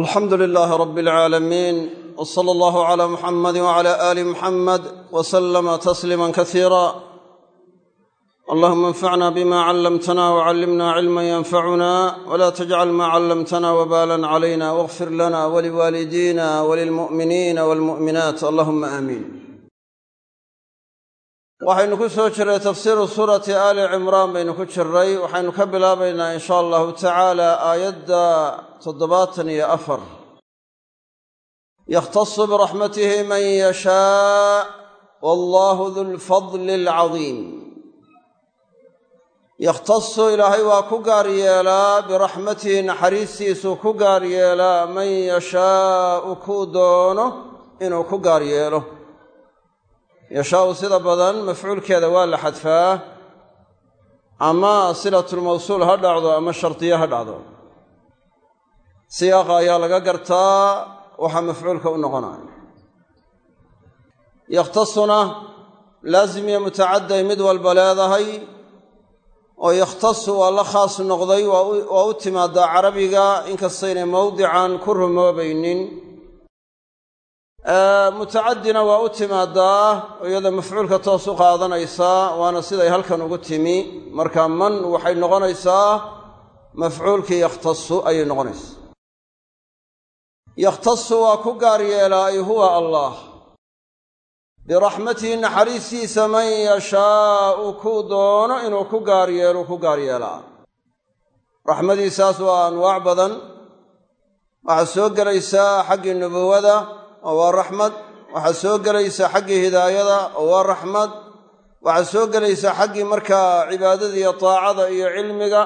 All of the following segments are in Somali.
alxamdu lilaahi rabi alcaalamiin w sala allahu cala muxamadi wacala aali muxamed w salama tasliima kasiira allahuma anfacna bima callamtana wcallimna cilman yanfacuna wla tajcal ma callamtana wbalan calayna wاغfir lana waliwaalidina walilmu'miniina walmu'minaat allahuma aamiin waxaynu ku soo jiray tafsiiru suurati aali cimraan baynu ku jiray. Waxaynu ka bilaabaynaa in sha allahu tacaala aayadda toddobaatan iyo afar. Yakhtasu biraxmatihi man yashaa. Wallahu du lfadli alcadiim yakhtasu ilaahay waa ku gaar yeelaa biraxmatihi naxariistiisuu ku gaar yeelaa man yashaau kuu doono inuu ku gaar yeelo yashaau sida badan mafcuulkeeda waa la xadfaa ama silatulmawsuul ha dhacdo ama shardiye ha dhacdo. Siyaaqa ayaa laga gartaa waxaa mafcuulka u noqonaya yakhtasuna laazim iyo mutacadday mid walba leedahay oo yakhtasu waa la khaas noqday waa u timaadaa carabiga inkastaynay mawdican ku rumoobaynin mutacaddina waa u timaadaa iyada mafcuulka toos u qaadanaysaa waana siday halkan ugu timi. Marka man waxay noqonaysaa mafcuulkii yakhtasu ayay noqonaysaa. Yakhtasu waa ku gaar yeelaa ay huwa allah. Biraxmatihi naxariistiisa man yashaau kuu doono inuu ku gaar yeelu ku gaar yeelaa. Raxmadiisaas waa anwaac badan. Waxaa soo gelaysaa xaggii nubuwada oo waa raxmad. Waxaa soo gelaysaa xaggii hidaayada oo waa raxmad. Waxaa soo gelaysaa xaggii markaa cibaadada iyo taacada iyo cilmiga.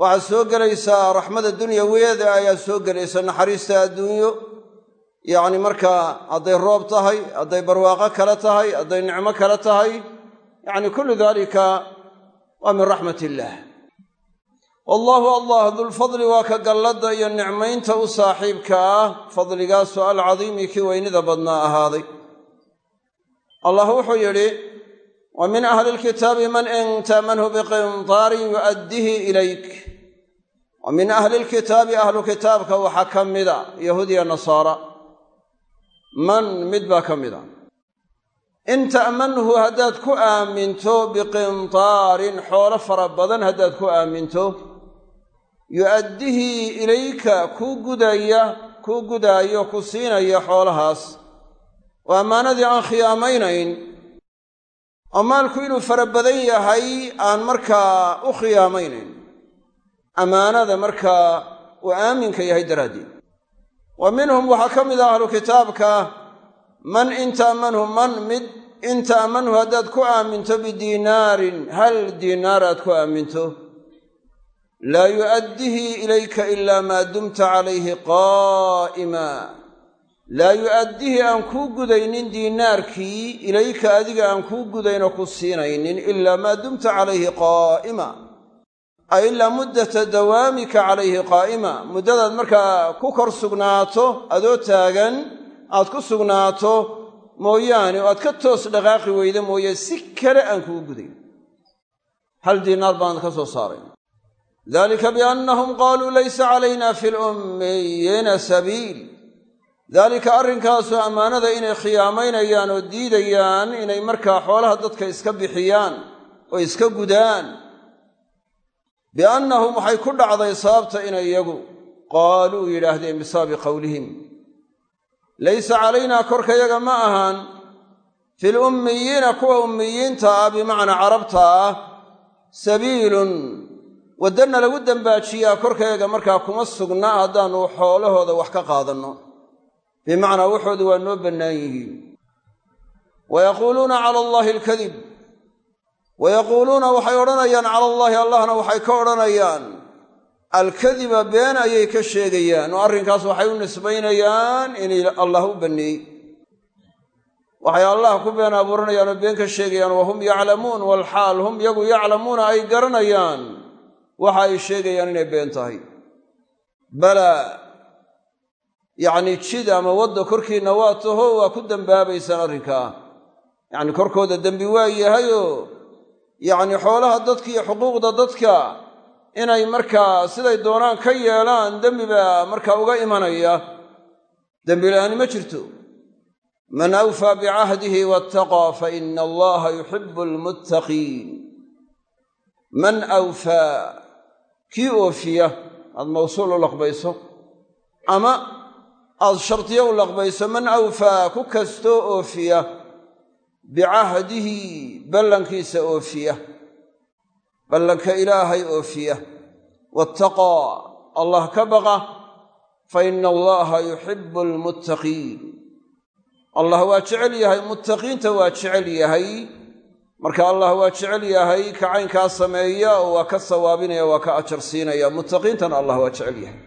Waxaa soo gelaysaa raxmada dunyaweeda ayaa soo gelaysa naxariista adduunyo. Yacni markaa hadday roob tahay hadday barwaaqo kale tahay hadday nicmo kale tahay yacni kullu daalika waa min raxmat illaah wallaahu allah dulfadli waa ka galladda iyo nicmaynta u saaxiibka ah. Fadligaasoo alcadiimi kii weynida badnaa ahaaday. Allah wuxuu yidhi wa min ahli lkitaabi man in taamanhu biqintaarin yu'addihi ilayk. Wa min ahli lkitaabi ahlu kitaabka waxaa ka mida yahuudiya nasaara. Man mid baa ka mida. In ta'manhu haddaad ku aaminto biqintaarin xoolo fara badan haddaad ku aaminto yu'addihi ilayka kuu gudaya kuu gudaayo ku siinaya xoolahaas. Oo ammaanadii aan khiyaamaynayn oo maalku inuu fara badan yahay aan markaa u khiyaamaynayn ammaanada markaa uu aaminka yahay daraaddeed. Wa minhum waxaa ka mid ah ahlu kitaabka man in ta'manhu man mid in ta'manhu haddaad ku aaminto bidiinaarin hal diinaar aad ku aaminto laa yu'addihi ilayka ilaa maa dumta calayhi qaa'ima. Laa yu'addihi aan kuu gudaynin diinaarkii ilayka adiga aan kuu gudaynoo ku siinaynin ilaa maa dumta calayhi qaa'ima. Ay ilaa muddata dawaamika calayhi qaa'ima. Muddadaad markaa ku kor sugnaato adoo taagan aad ku sugnaato mooyaane oo aad ka toos dhaqaaqi weyda mooye si kale aan kugu gudayn. Hal diinaar baan ka soo saaray dalika biannahum qaaluu laysa calayna fi lummiyiina sabiil daalika arrinkaasu ammaanada inay khiyaamaynayaan oo diidayaan inay markaa xoolaha dadka iska bixiyaan oo iska gudaan biannahum waxay ku dhacday sababta inay iyagu qaaluu yidhaahdeen bisababi qowlihim laysa calaynaa korkayaga ma ahaan fil ummiyiina kuwa ummiyiinta ah bimacnaa carabta ah sabiilun waddanna lagu dembaajiyaa korkayaga markaa kuma sugna haddaannu xoolahooda wax ka qaadanno. Bimacnaa waxooda waa noo bannaan yihiin. Wa yaquuluuna cala allaahi alkadib. Wa yaquuluuna waxay odhanayaan cala allaahi allahna waxay ka odhanayaan alkadiba been ayay ka sheegayaan oo arrinkaas waxay u nisbaynayaan inay allah u banneeyey waxay allah ku been abuuranayaan oo been ka sheegayaan wa hum yaclamuun walxaal hum yagu yaclamuuna ay garanayaan waxa ay sheegayaan inay been tahay. Balaa yacni jid ama wadda korkiinna waa taho waa ku dembaabaysaan arrinkaa yacni korkooda dembi waa yahayoo yacni xoolaha dadka iyo xuquuqda dadka inay markaa siday doonaan ka yeelaan dembi baa markaa uga imanaya. Dembi la'aani ma jirto. Man awfaa bicahdihi waataqaa fa ina allaha yuxibu almuttaqiin man awfaa kii oofiya aad mawsuul u laqbayso ama aad shardiyo u laqbayso man awfaa ku kastoo oofiya bicahdihi ballankiisa oofiya ballanka ilaahay oofiya waataqaa allah ka baqa fa ina allaha yuxibu almuttaqiin. Allah waa jecel yahay muttaqiinta waa jecel yahay marka allah waa jecel yahay ka caynkaa sameeya oo waa ka sawaabinaya waa ka ajar siinaya. Muttaqiintana allah waa jecel yahay.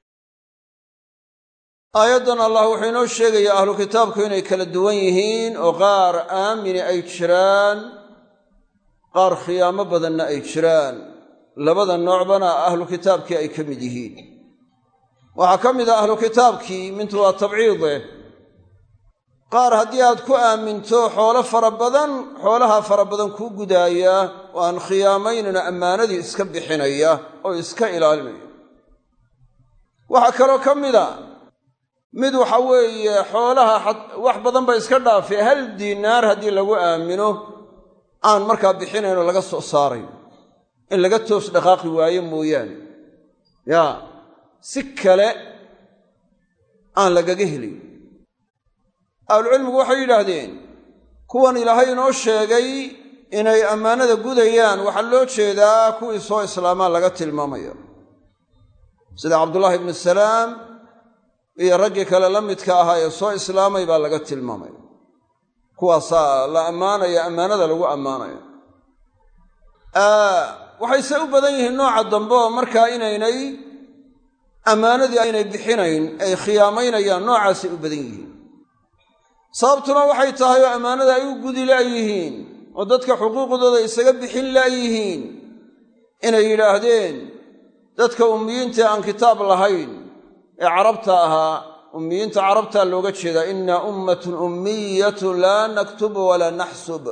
Aayaddan allah wuxuu inoo sheegayaa ahlu kitaabku inay kala duwan yihiin oo qaar aamini ay jiraan qaar khiyaamo badanna ay jiraan. Labada noocbana ahlu kitaabkii ay ka mid yihiin. Waxaa ka mid ah ahlu kitaabkii mintu waa tabciide qaar haddii aad ku aaminto xoolo fara badan xoolahaa fara badan kuu gudaaya oo aan khiyaamaynana ammaanadii iska bixinaya oo iska ilaalinaya. Waxaa kaloo ka mida mid waxa weeye xoolaha wax badan ba iska dhaafay hal diinaar haddii lagu aamino aan markaa bixinaynoo laga soo saarayn. In laga toos dhaqaaqi waayo mooyaane. Yaa si kale aan lagaga helin ahlucilmigu waxay yidhaahdeen kuwan ilaahay inoo sheegay inay ammaanada gudayaan waxaa loo jeedaa kuwii soo islaamaa laga tilmaamaya sida cabdullaahi ibnu salaam iyo raggii kale la midka ahaa ee soo islaamay baa laga tilmaamaya kuwaasaa la ammaanaya ammaanada lagu ammaanaya waxayse u badan yihiin nooca dambe markaa inaynay ammaanadii aynay bixinayn ay khiyaamaynayaan noocaasay u badan yihiin sababtuna waxay tahay oo ammaanada ay u gudi la'yihiin oo dadka xuquuqdooda isaga bixin la'yihiin. Inay yidhaahdeen dadka ummiyiintae aan kitaab lahayn ee carabta ahaa ummiyiinta carabtaa looga jeedaa innaa ummatun ummiyatun laa naktubu walaa naxsub.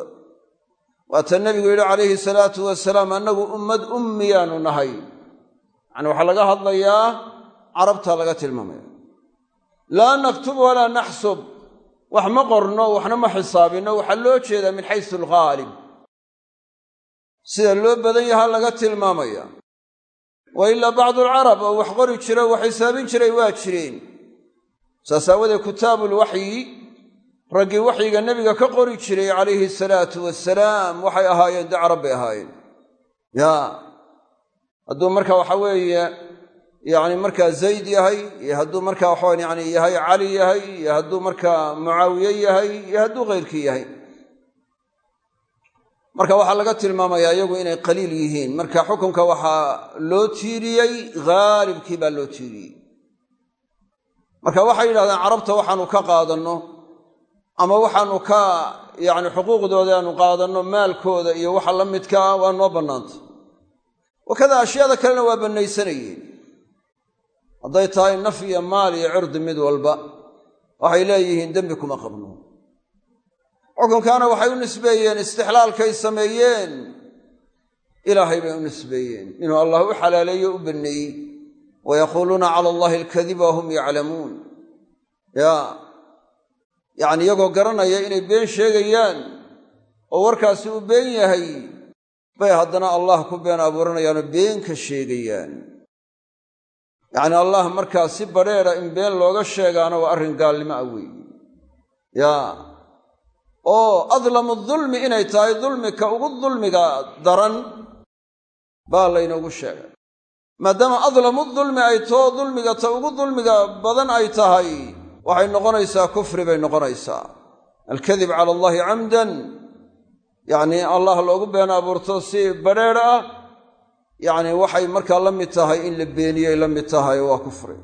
Waata nebigu yidhi calayhi salaatu wasalaam annagu ummad ummiyaanu nahay. Yacani waxaa laga hadlayaa carabtaa laga tilmaamaya. Laa naktub walaa naxsub wax ma qorno waxna ma xisaabinno waxaa loo jeedaa min xaysu alghaalib sida loo badan yahaa laga tilmaamaya. Wa ilaa bacdu alcarab oo wax qori jira wax xisaabin jiray waa jireen. Saas aawadeed kutaabulwaxyi raggii waxyiga nebiga ka qori jiray calayhi salaatu wasalaam waxay ahaayeen de carab bay ahaayeen. Yaa hadduu marka waxa weeye yacni markaa zayd yahay iyo hadduu markaa waxaan yani yahay cali yahay iyo hadduu markaa mucaawiye yahay iyo hadduu keyrkii yahay. Marka waxaa laga tilmaamayaa iyagu inay qaliil yihiin. Marka xukunka waxaa loo tiiriyey haalibkii baa loo tiiriyey. Marka waxay yidhahdeen carabta waxaanu ka qaadanno ama waxaanu ka yacni xuquuqdooda aanu qaadanno maalkooda iyo waxa la midkaa waa noo bannaanta. Wakada ashyaada kalena waa bannaysanayeen hadday tahay naf iyo maal iyo cirdi mid walba waxay leeyihiin dembi kuma qabno. Xukunkaana waxay u nisbeeyeen istixlaalkay sameeyeen. Ilaahay bay u nisbeeyeen. Inuu allah u xalaaleeyo u banneeyey. Wayaquuluuna cala allahi alkadiba wahum yaclamuun. Ya yacni iyagoo garanaya inay been sheegayaan oo warkaasi uu been yahay bay haddana allah ku been abuuranayaanoo been ka sheegayaan yacni allah markaa si badrheera in been looga sheegaana waa arrin gaalnimo ah weeye. Yaa oo adlamu dulmi inay tahay dulmika ugu dulmiga daran baa laynoogu sheegay. Maadaama adlamu dulmi ay too dulmiga ta ugu dulmiga badan ay tahay waxay noqonaysaa kufri bay noqonaysaa. Alkadib cala allahi camdan yacnii allah loogu been abuurto si badrheer ah yacni waxay markaa la mid tahay in la beeniyey la mid tahay waa kufri.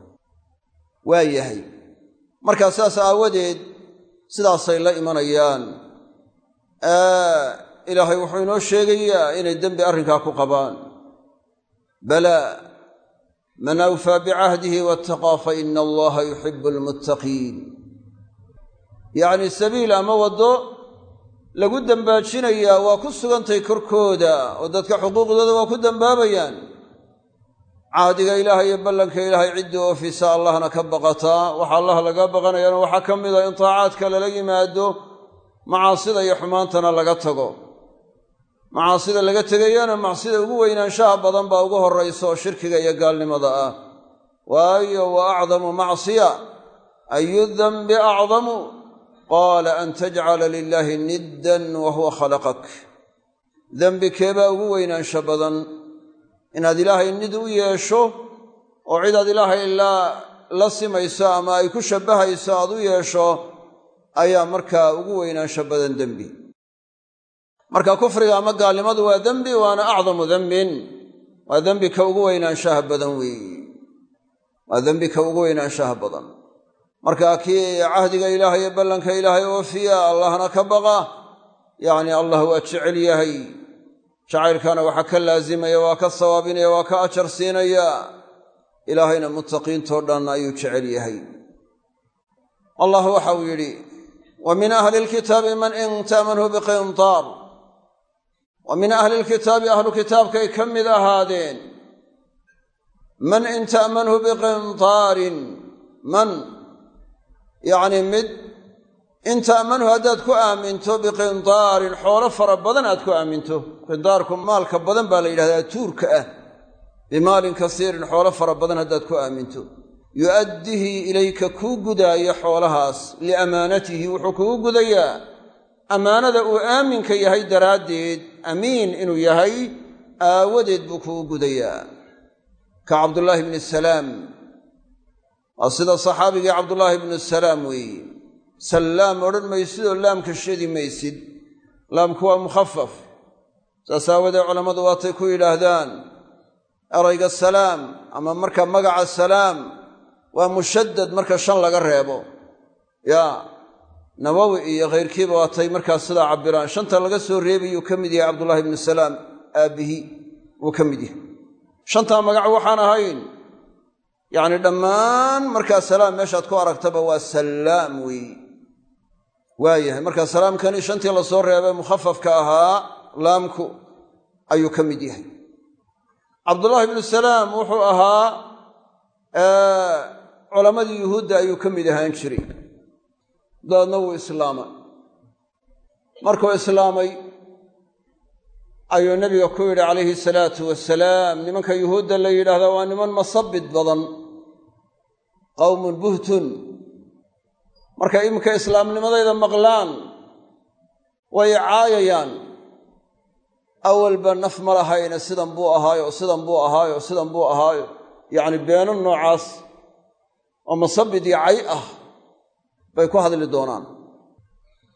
Waa yahay. Markaa sidaas aawadeed sidaasay la imanayaan. Ilaahay wuxuu inoo sheegayaa inay dembi arrinkaa ku qabaan. Balaa man awfaa bicahdihi waataqaa fa ina allaha yuxibu almuttaqiin yacni sabiil ama waddo lagu dembaajinayaa waa ku sugantay korkooda oo dadka xuquuqdooda waa ku dembaabayaan caadiga ilaahay iyo ballanka ilaahay ciddii oofisa allahna ka baqataa waxa allah laga baqanayana waxaa ka mid a in taacaadka lala yimaado macaasida iyo xumaantana laga tago. Macaasida laga tegayana macsida ugu weynaanshaha badan baa ugu horraysa oo shirkiga iyo gaalnimada ah. Waayo wa acdamu macsiya. Ayu danbi acdamu qaala an tajcala lilaahi niddan wa huwa khalaqak dembi keebaa ugu weynaansho badan inaad ilaahay nid u yeesho oo cidaad ilaahay la simayso ama ay ku shabbahayso aad u yeesho ayaa markaa ugu weynaansho badan dembi marka kufriga ama gaalnimadu waa dembi waana acdamu dembin waa dembi ka ugu weynaanshaha badan weeye waa dembi ugu weynaanshaha badan marka kii cahdiga ilaahay iyo ballanka ilaahay oofiya allahna ka baqa. Yacni allah waa jecel yahay. Jacaylkana waxaa ka laasimaya waa ka sawaabinaya waa ka ajar siinaya. Ilaahayna muttaqiintoo dhan ayuu jecel yahay. Allah waxa uu yidhi wa min ahli lkitaabi man in ta'manhu biqintaar. Wa min ahli lkitaabi ahlu kitaabkay ka mid ahaadeen man in ta'manhu biqintaarin. Man yacni mid in ta'manhu haddaad ku aaminto biqindaarin xoolo fara badan aad ku aaminto. Qindaarku maalka badan baa la yidhahdaa tuurka ah. Bimaalin kasiirin xoolo fara badan haddaad ku aaminto. Yu'addihi ilayka kuu gudaayo xoolahaas liamaanatihi wuxuu kugu gudayaa. Ammaanada uu aaminka yahay daraaddeed amiin inuu yahay aawadeed buu kugu gudayaa. Ka cabdullaahi bni salaam waa sida saxaabigii cabdullaahi bnu salaam weeye sallaam odhan maysidoo laamka shadi maysid. Laamku waa mukhafaf saas aawadee culammadu waatay ku yidhaahdaan erayga salaam ama marka magaca salaam waa mushaddad marka shan laga reebo. Yaa nawowi iyo khayrkiiba waatay markaas sidaa cabbiraan. Shanta laga soo reebayuu ka mid yahay cabdullaahi bnu salaam aabbihi wuu ka mid yahay. Shantaa magac waxaan ahayn yacni dhammaan markaa salaam meeshaad ku aragtaba waa sallaam weeye waayahay markaa salaamkani shantii la soo reebay mukhafafka ahaa laamku ayuu ka mid yahay. Cabdullaahi ibnu salaam wuxuu ahaa culammadii yuhuudda ayuu ka mid ahaan jiray. Dabeedna wuu islaamay. Markuu islaamay ayuu nebiga ku yidhi calayhi salaatu wasalaam nimanka yuhuudda la yidhaahdaa waa niman masabid badan qawmun buhtun. Markay iminka islaamnimadayda maqlaan way caayayaan. Awalba naf ma lahayne sidan buu ahaayo sidan buu ahaayo sidan buu ahaayo. Yacni beeno noocaas oo masabid iyo cay ah bay ku hadli doonaan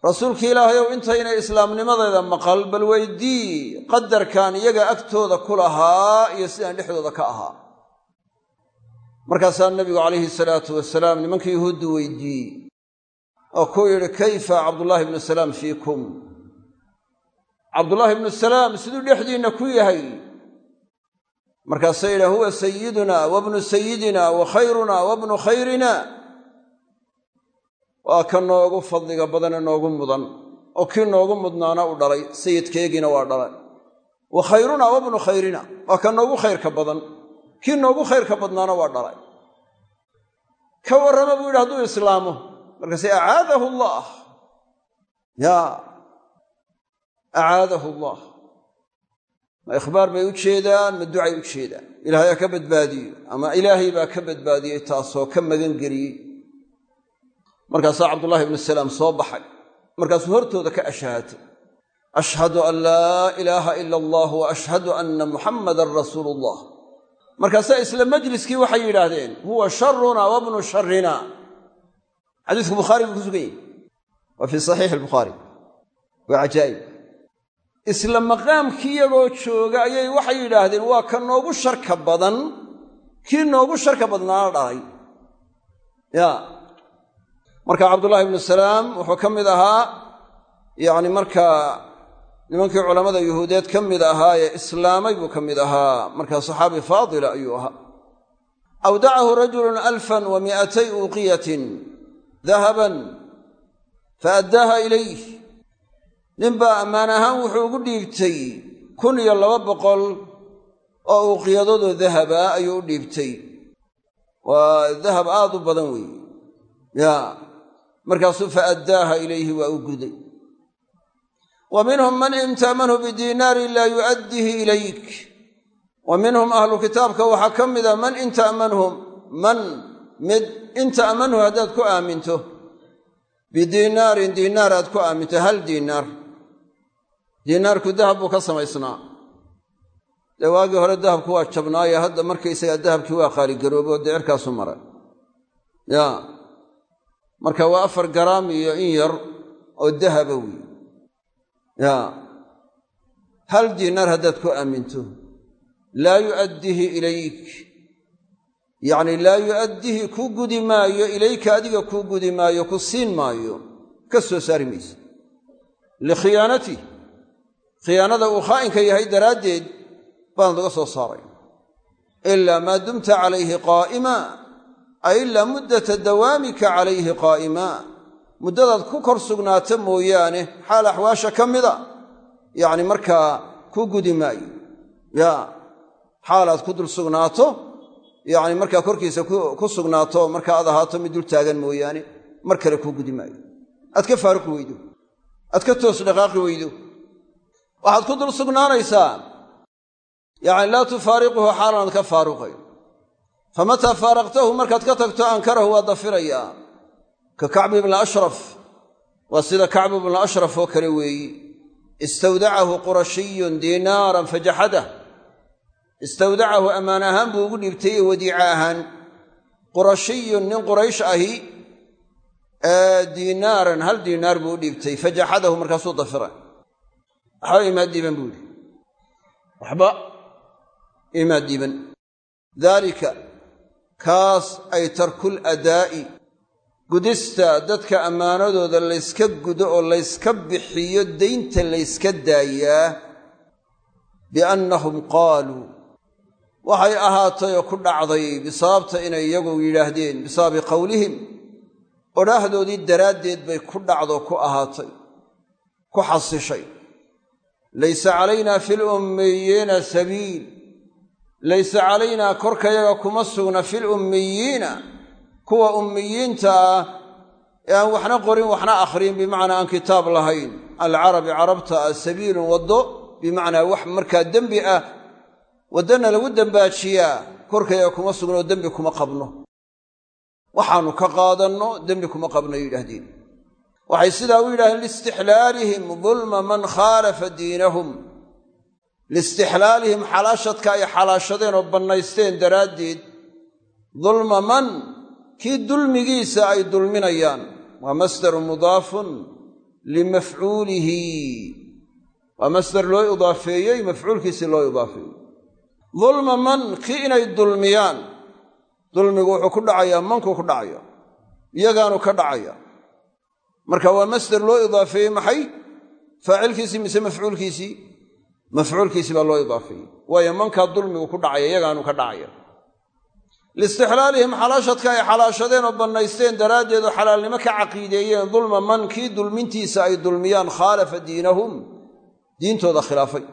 rasuulki ilaahayow intaynay islaamnimadayda maqal bal weydii qadarkan iyaga agtooda ku lahaa iyo sidaan dhexdooda ka ahaa. Markaasaa nebigu calayhi salaatu wasalaam nimanka yuhuuddu weydiiyey oo ku yidhi kayfa cabdullaahi ibnu salaam fiikum? Cabdullaahi ibnu salaam siduu dhexdiinna ku yahay. Markaasay yidhaha huwa sayiduna wabnu sayidina wa khayruna wabnu khayrina waa ka noogu fadliga badane noogu mudan. Oo kii noogu mudnaana u dhalay sayidkeegiina waa dhalay. Wa khayruna wabnu khayrina. Waa ka noogu khayrka badan. Kii noogu khayrka badnaana waa dhalay. Ka warrama buu yidhi hadduu islaamo markaase acaadahu allaah yaa acaadahu allah. Ma ikhbaar bay u jeedaan ma ducay u jeedaan. Ilaahay ha ka badbaadiyo ama ilaahay baa ka badbaadiyey taasoo ka magan geliyey markaasaa cabdullaahi ibnu salaam soo baxay. Markaasuu hortooda ka ashhaatay ashhadu an laa ilaaha ila allah wa ashhadu anna muxammadan rasuulu allah markaasaa isla majliskii waxay yidhaahdeen huwa sharuna wabnu sharina xadiisku bukhaari buu ku sugan yahy waa fii saxiixi albukhaari waa cajaa'ib isla maqaamkii iyagoo jooga ayay waxay yidhaahdeen waa ka noogu sharka badan kii noogu sharka badnaana dhalay ya marka cabdullaahi ibnu salaam wuxuu ka mid ahaa yacni markaa nimankii culammada yuhuudeed ka mid ahaa ee islaamay buu ka mid ahaa. Markaa saxaabi faadila ayuu ahaa. Awdacahu rajulun alfan wa mi'atay uuqiyatin dahaban fa addaaha ilayh ninbaa ammaan ahaan wuxuu ugu dhiibtay kun iyo laba boqol oo uqiyadadoo dahaba ayuu u dhiibtay. Waa dahab aad u badan weeye. Ya markaasuu fa addaaha ilayhi waa u guday. Wa minhum man in ta'manhu bidiinaarin laa yu'addihi ilayk. Wa minhum ahlu kitaabka waxaa ka mida man in ta'manhum man mid in ta'manhu haddaad ku aaminto. Bidiinaarin diinaar aad ku aaminto hal diinaar diinaarku dahab buu ka samaysnaa. Dee waagii hore dahabku waa jabnaaye hadda markaysagaa dahabkii waa qaaligaroobe oo dee cirkaasu maray. Ya marka waa afar garaam iyo in yar oo dahaba weeye ya. Hal diinaar haddaad ku aaminto. Laa yu'addihi ilayk. Yacni laa yu'addihi ku gudi maayo ilayka adiga kuu gudi maayo ku siin maayo ka soo saari mayse likhiyaanatih khiyaanada uu khaa'inka yahay daraaddeed baan laga soo saaray ilaa maa dumta calayhi qaa'ima ay ilaa muddata dawaamika calayhi qaa'ima. Muddadaad ku kor sugnaata mooyaane xaal axwaasha ka mida. Yacni markaa ku gudi maayo. Ya xaalaad ku dul sugnaato yacni markaa korkiisa ku sugnaato marka aad ahaato mid dul taagan mooyaane mar kale kuu gudi maayo. Aad ka faaruqi weydo. Aad ka toos dhaqaaqi weydo. Waxaad ku dul sugnaanaysaa. Yacni laa tufaariquhu xaalaad ka faaruqay famataa faaraqtahu markaad ka tagto ankarahu waa dafirayaa ka kacbi ibni ashraf waa sida kacbu ibnu ashraf oo kale weeyi istawdacahu qurashiyun diinaaran fajaxadah istawdacahu ammaan ahaan buu ugu dhiibtay ee wadiica ahaan qurashiyun nin quraysh ahi diinaaran hal diinaar buu u dhiibtay fajaxadahu markaasuu dafira waxba imaa diiban buu yidhi waxba imaa diiban daalika kaas ay tarkul adaa'i. Gudista dadka ammaanadooda layska gudo oo layska bixiyo daynta layska daayaa biannahum qaaluu waxay ahaatay oo ku dhacday bisababta inay iyagu yidhaahdeen bisababi qowlihim odhaahdoodii daraaddeed bay ku dhacdo ku ahaatay ku xasishay. Laysa calaynaa fi lummiyiina sabiil laysa calaynaa korkayaga kuma sugna fil ummiyiina kuwa ummiyiinta ah ee aan waxna qorin waxna akhriyin bimacnaa aan kitaab lahayn. Alcarabi carabta ah sabiilun waddo bimacnaa wax markaa dembi ah waddana lagu dembaajiyaa korkayaga kuma sugnoo dembi kuma qabno. Waxaannu ka qaadanno dembi kuma qabno yidhaahdeen. Waxay sidaa u yidhahdeen liistixlaalihim dulma man khaalafa diinahum liistixlaalihim xalaashadka ay xalaashadeen oo bannaysteen daraaddeed dulma man kii dulmigiisa ay dulminayaan? Waa masdaru mudaafun limafcuulihi waa masdar loo idaafeeyey mafcuulkiisii loo idaafeeyey. dulma man kii inay dulmiyaan. Dulmigu wuxuu ku dhacayaa mankuu ku dhacaya iyagaanu ka dhacaya. Marka waa masdar loo idaafeeyey maxay? Faacilkiisii mise mafcuulkiisii mafcuulkiisii baa loo idaafeeyey waayo mankaa dulmigu ku dhacaya iyagaanu ka dhacaya. Liistixlaalihim xalaashadka ay xalaashadeen oo bannaysteen daraaddeed oo xalaalnimo ka caqiideeyeen dulma man kii dulmintiisa ay dulmiyaan khaalafa diinahum. Diintooda khilaafay.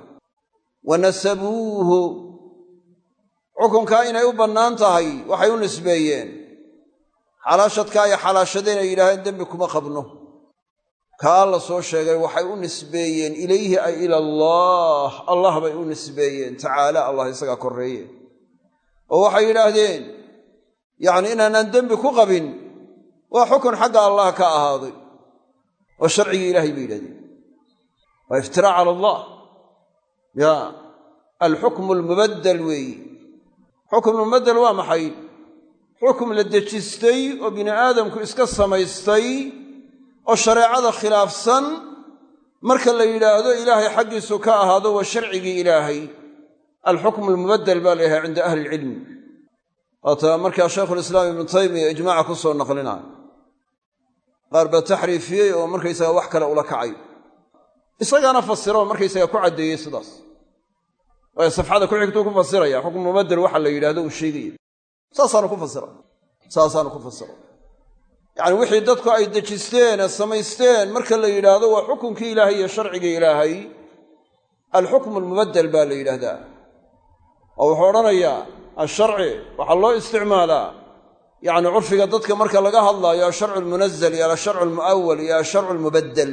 Wa nasabuuhu. Xukunkaa inay u bannaan tahay waxay u nisbeeyeen. Xalaashadka ay xalaashadeen ay yidhaaheen dembi kuma qabno kaa la soo sheegay waxay u nisbeeyeen ilayhi ay ila allaah allah bay u nisbeeyeen. Tacaala allah isagaa korreeye oo waxay yidhaahdeen yacni inaanaan dembi ku qabin waa xukun xagga allah ka ahaaday. Oo sharcigii ilaahay bay yidhahdeen waa iftiraac cala allah. Ya alxukmu almubaddel weeyi. Xukm mubaddel waa maxay? Xukum la dejistay oo bini aadamku iska samaystay oo shareecada khilaafsan marka la yidhaahdo ilaahay xaggiisu ka ahaado waa sharcigii ilaahay. Alxukmu almubaddel baa la cinda ahli ilcilmi waata markaa shaykhulislaam ibnu taymiya ijmaaca ku soo naqlinaya qaar baa taxriifiyey oo markaysaga wax kale ula kacay. Isagaana fasiro markaysaga ku caddeeyey sidaas. Waayo safxada ku xigtuu ku fasiraya xukm mubaddel waxa la yidhahdo uu sheegaya. Saasaanu ku fasira saasaanu ku fasira yacni wixii dadku ay dejisteen ee samaysteen marka la yidhaahdo waa xukunkii ilaahay iyo sharcigii ilaahay alxukmu almubaddel baa la yidhaahdaa. Oo wuxuu odhanayaa asharci waxaa loo isticmaalaa yacni curfiga dadka marka laga hadlaayo asharcu almunazal iyo asharcu almu'awal iyo asharcu almubaddel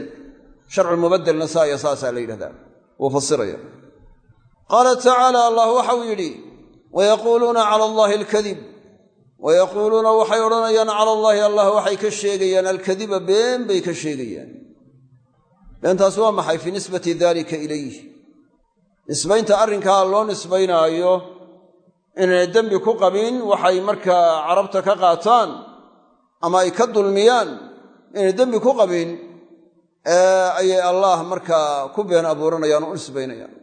sharcu lmubaddelna saa iyo saasaa la yidhahdaa wuu fasiraya qaala tacaala yidhi wayaquuluuna cala allahi alkadib wayaquuluuna waxay odhanayaan cala allaahi allah waxay ka sheegayaan alkadiba been bay ka sheegayaan beentaas waa maxay fii nisbati dalika ilayh nisbaynta arrinkaa loo nisbaynaayo inaynay dembi ku qabin waxay markaa carabta ka qaataan ama ay ka dulmiyaan inay dembi ku qabin ayay allaah markaa ku been abuuranayaan oo u nisbaynayaan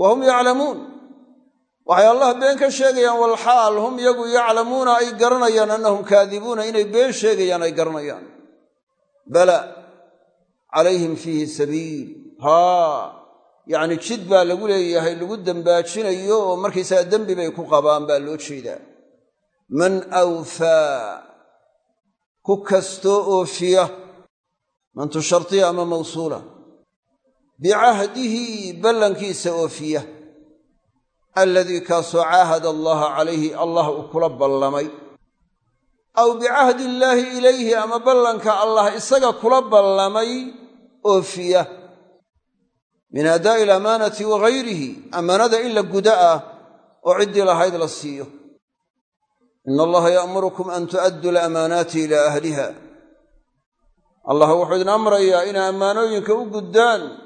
wa hum yaclamuun waxay allah been ka sheegayaan walxaal hum iyagu yaclamuuna ay garanayaan annahum kaadibuuna inay been sheegayaan ay garanayaan. Bala calayhim fiihi sabiil. Haa yacni jid baa lagu leeyahay lagu dembaajinayo oo markaysaga dembi bay ku qabaan baa loo jeedaa. Man awfaa ku kastoo oofiya mantu shartiya ama mawsuula bicahdihi ballankiisa oofiya alladii kaasoo caahada allaha calayhi allah uu kula ballamay. Aw bicahdi illaahi ilayhi ama ballanka allah isaga kula ballamay oofiya min aadaa'i alamaanati wa gayrihi ammaanada in la guda ah oo ciddii lahayd la siiyo. Ina allaha ya'murukum an tu'adduu alamaanaati ilaa ahliha. Allah wuxuu idin amrayaa inay ammaanooyinka u guddaan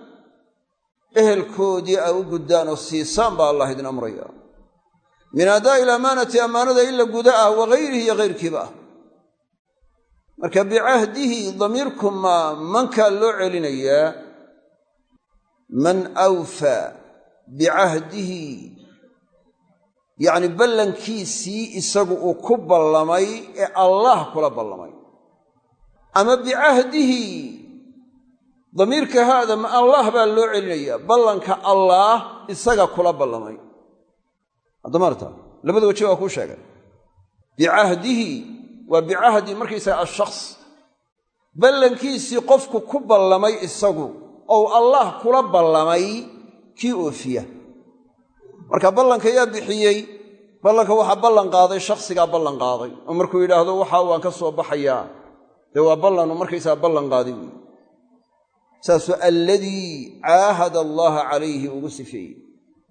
ehelkoodii a u guddaan oo siisaan baa allah idin amrayaa min aadaa'i alamaanati ammaanada in la guda ah wa gayrihi iyo hayrkiiba ah. Marka bicahdihi damiirku maa mankaa loo celinayaa man awfaa bicahdihi yacni ballankiisii isagu uu ku ballamay ee allaah kula ballamay. Ama bicahdihi damiirka haada ma allaah baa loo celinayaa. Ballanka allaah isaga kula ballamay. Haddamaarta labada waji waa kuu sheegay. Bicahdihi waa bicahdi markaysaga ashaks ballankiisii qofku ku ballamay isagu ou allaah kula ballamay kii oofiya marka ballanka yaa bixiyey ballanka waxaa ballan qaaday shakhsigaa ballan qaaday. Oo markuu yidhaahdo waxa waan ka soo baxayaa. Dee waa ballanu markaysaa ballan qaaday weyi saasuu alladii caahada allaaha calayhi ugu sifeeyey.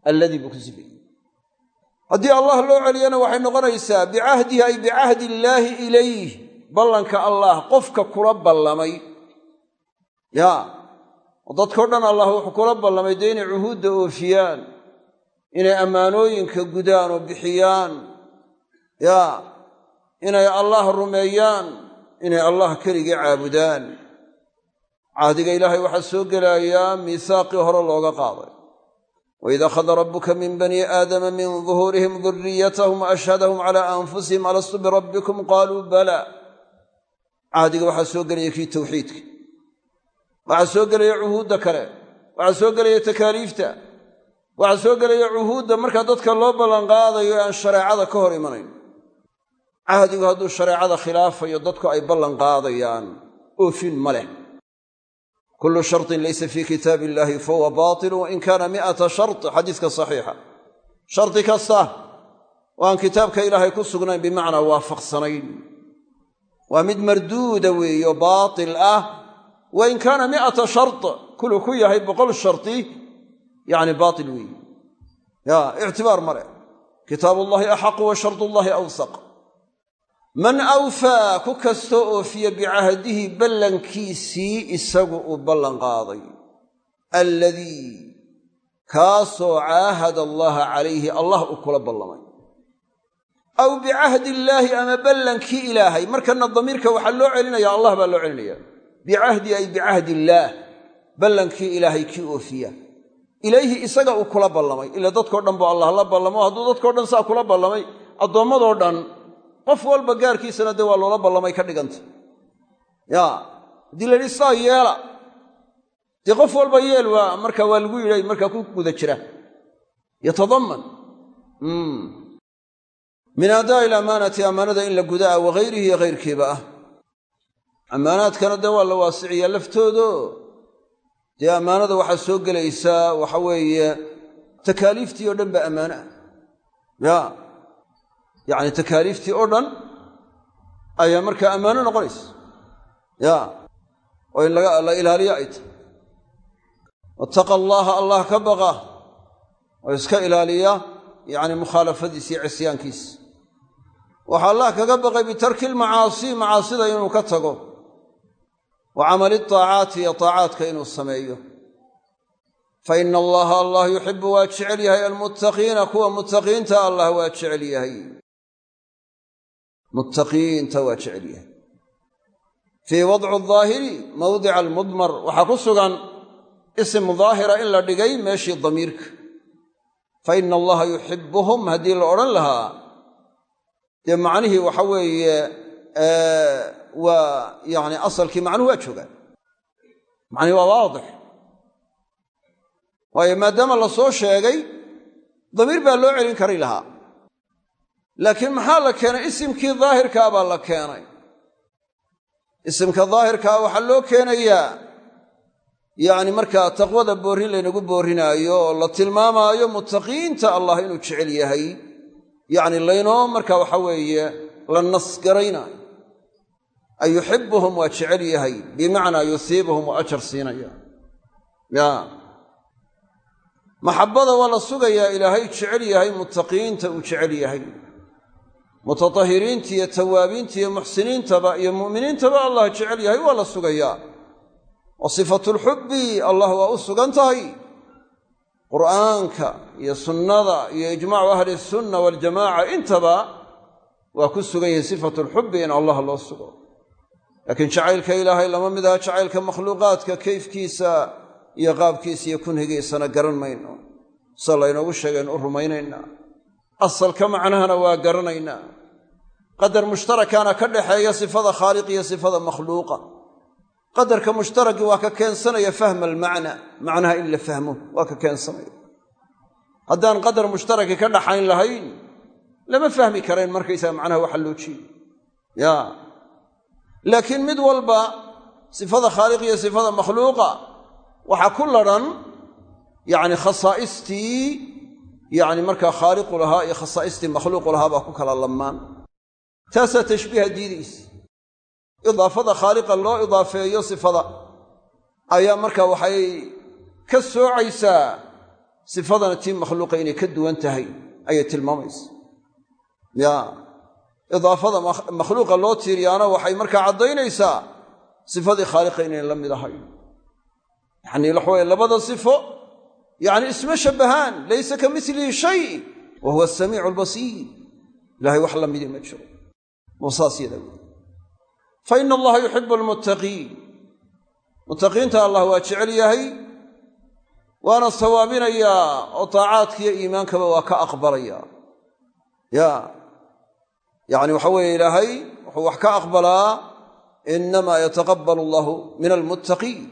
Alladii buu ku sifeeyey. Haddii allah loo celiyana waxay noqonaysaa bicahdihi ay bicahdi illaahi ilayh ballanka allaah qofka kula ballamay. Yaa oo dadkao dhan allah wuxuu kula ballamay dee inay cuhuudda oofiyaan inay ammaanooyinka gudaan oo bixiyaan. Yaa inay allah rumeeyaan inay allah keligii caabudaan cahdiga ilaahay waxaa soo gelayaa miisaaqii hore looga qaaday. Waid akhada rabbuka min bani aadama min duhuurihim duriyatahum ashhadahum calaa anfusihim alastu birabbikum qaaluu bala. Cahdiga waxaa soo gelaya kii tawxiidka. Waxaa soo gelaya cuhuudda kale. Waxaa soo gelaya takaaliifta. Waxaa soo gelaya cuhuudda markaa dadka loo ballanqaadayo aan shareecada ka hor imanayn. Cahdigu hadduu shareecada khilaafayo dadku ay ballan qaadayaan oofin ma leh kullu shartin laysa fii kitaabi illaahi fahuwa baatilu wain kaana mi'ata shart xadiiska saxiixa shardi kasta oo aan kitaabka ilaahay ku sugnayn bimacnaa waafaqsanayn waa mid marduuda weeye oo baatil ah wain kaana mi'ata shart kuluu ku yahay boqol sharti yacni baatil weeye ictibaar ma leh kitaabullahi axaqu wa shardullahi awsaq man awfaa ku kastoo oofiya bicahdihi ballankiisii isagu uu ballan qaaday alladii kaasoo caahada allaha calayhi allah uu kula ballamay. Aw bicahdi illaahi ama ballankii ilaahay markana damiirka waxaa loo celinaya allah baa loo celinaya. Bicahdi ay bicahdi illaah ballankii ilaahay kii oofiya ilayhi isaga uu kula ballamay. Ila dadkao dhan buu allah la ballamo hadduu dadkao dhan saa kula ballamay addoommadoo dhan qof walba gaarkiisana dee waa loola ballamay ka dhiganta. Ya haddii la yidhi saa yeela. Dee qof walba yeel waa marka waa lagu yidhi markaa ku guda jira. Yatadamman. Min aadaa'i ilamaanati ammaanada in la guda ah wagayrihi iyo hayrkiiba ah. Ammaanaadkana dee waa la waasiciyaa laftoodo. Dee ammaanada waxaa soo gelaysaa waxa weeye takaaliiftii oo dhan ba ammaano ah. Ya yacni takaaliiftii oo dhan ayaa markaa ammaano noqonaysa. Ya oo in la ilaaliyo ay tahy wattaqa allaaha allah ka baqa oo iska ilaaliya yacni mukhaalafadiisa iyo cisyaankiisa. Waxaa allah kaga baqay bitarki almacaasi macaasida inuu ka tago. Wa camali taacaati iyo taacaadka inuu sameeyo. Fa ina allaha allah yuxibu waa jecel yahay almuttaqiina kuwa muttaqiinta allah waa jecel yahay muttaqiinta waa jecel yahay. Fii wadcu daahiri mawdica almudmar waxaa ku sugan isim daahira in la dhigay meeshii damiirka. Fa ina allaha yuxibuhum haddii la odhan lahaa dee macnihii waxa weeye waa yani asalkii macnuhu waa joogaan. Macnihi waa waadix. Waayo maadaama la soo sheegay damiir baa loo celin kari lahaa laakiin maxaa la keenay? Isimkii daahirkaa baa la keenay. Isimka daahirkaa waxaa loo keenayaa yacni markaa taqwada boorrin laynagu boorrinaayo oo la tilmaamaayo muttaqiinta allah inuu jecel yahay. Yacni laynoo marka waxa weeye la nasgaraynaayo ay yuxibuhum waa jecel yahay bimacnaa yusiibuhum waa ajar siinaya. Ya maxabbada waa la sugayaa ilaahay jecel yahay muttaqiinta uu jecel yahay mutatahiriinta iyo tawaabiinta iyo muxsiniintaba iyo mu'miniintaba allah jecel yahay waa la sugayaa wa sifatulxubbi allah waa u sugan tahay. Qur'aanka iyo sunnada iyo ijmaacu ahli sunna waljamaaca intaba waa ku sugan yihiin sifatulxubbi in allah loo sugo. Laakiin jacaylka ilaahay lama mid aha jacaylka makhluuqaadka kayfkiisa iyo qaabkiisa iyo kunhigiisana garan mayno. Sida laynoogu sheegaynu u rumaynaynaa. Asalka macnahana waa garanaynaa qadar mushtarakaana ka dhaxeeya sifada khaaliq iyo sifada makhluuqa. Qadarka mushtaraki waa ka keensanaya fahma almacna macnaha in la fahmo waa ka keensanaya. Haddaan qadar mushtaraki ka dhaxayn lahayn lama fahmi karayn markaysaga macnaha waxa loo jeedo. Ya. Laakiin mid walba sifada khaaliq iyo sifada makhluuqa waxaa ku ladhan yacni khasaa'istii yacni markaa khaaliqu lahaa iyo khasaa'istii makhluuqu lahaa baa ku kala lammaan taasaa tashbiiha diidaysa idaafada khaaliqa loo idaafeeyo sifada ayaa markaa waxay ka soocaysaa sifadana tii makhluuqa inay ka duwan tahay ayay tilmaamaysa ya idaafada makhluuqa loo tiiriyaana waxay markaa caddaynaysaa sifadii khaaliqa inayn la mid ahayn. Yacni waxaweye labada sifo yacni isma shabbahaan laysa ka milihi shay wa huwa asamiicu albasiir ilahay wax la midii ma jiro saas fa ina allaha yuxibu almuttaqiin muttaqiinta allah waa jecel yahay waana sawaabinayaa oo taacaadkiiyo iimaankaba waa ka aqbalaya. Ya yacni waxa weeye ilaahay wuxuu wax ka aqbalaa inamaa yataqabbalu allahu min almuttaqiin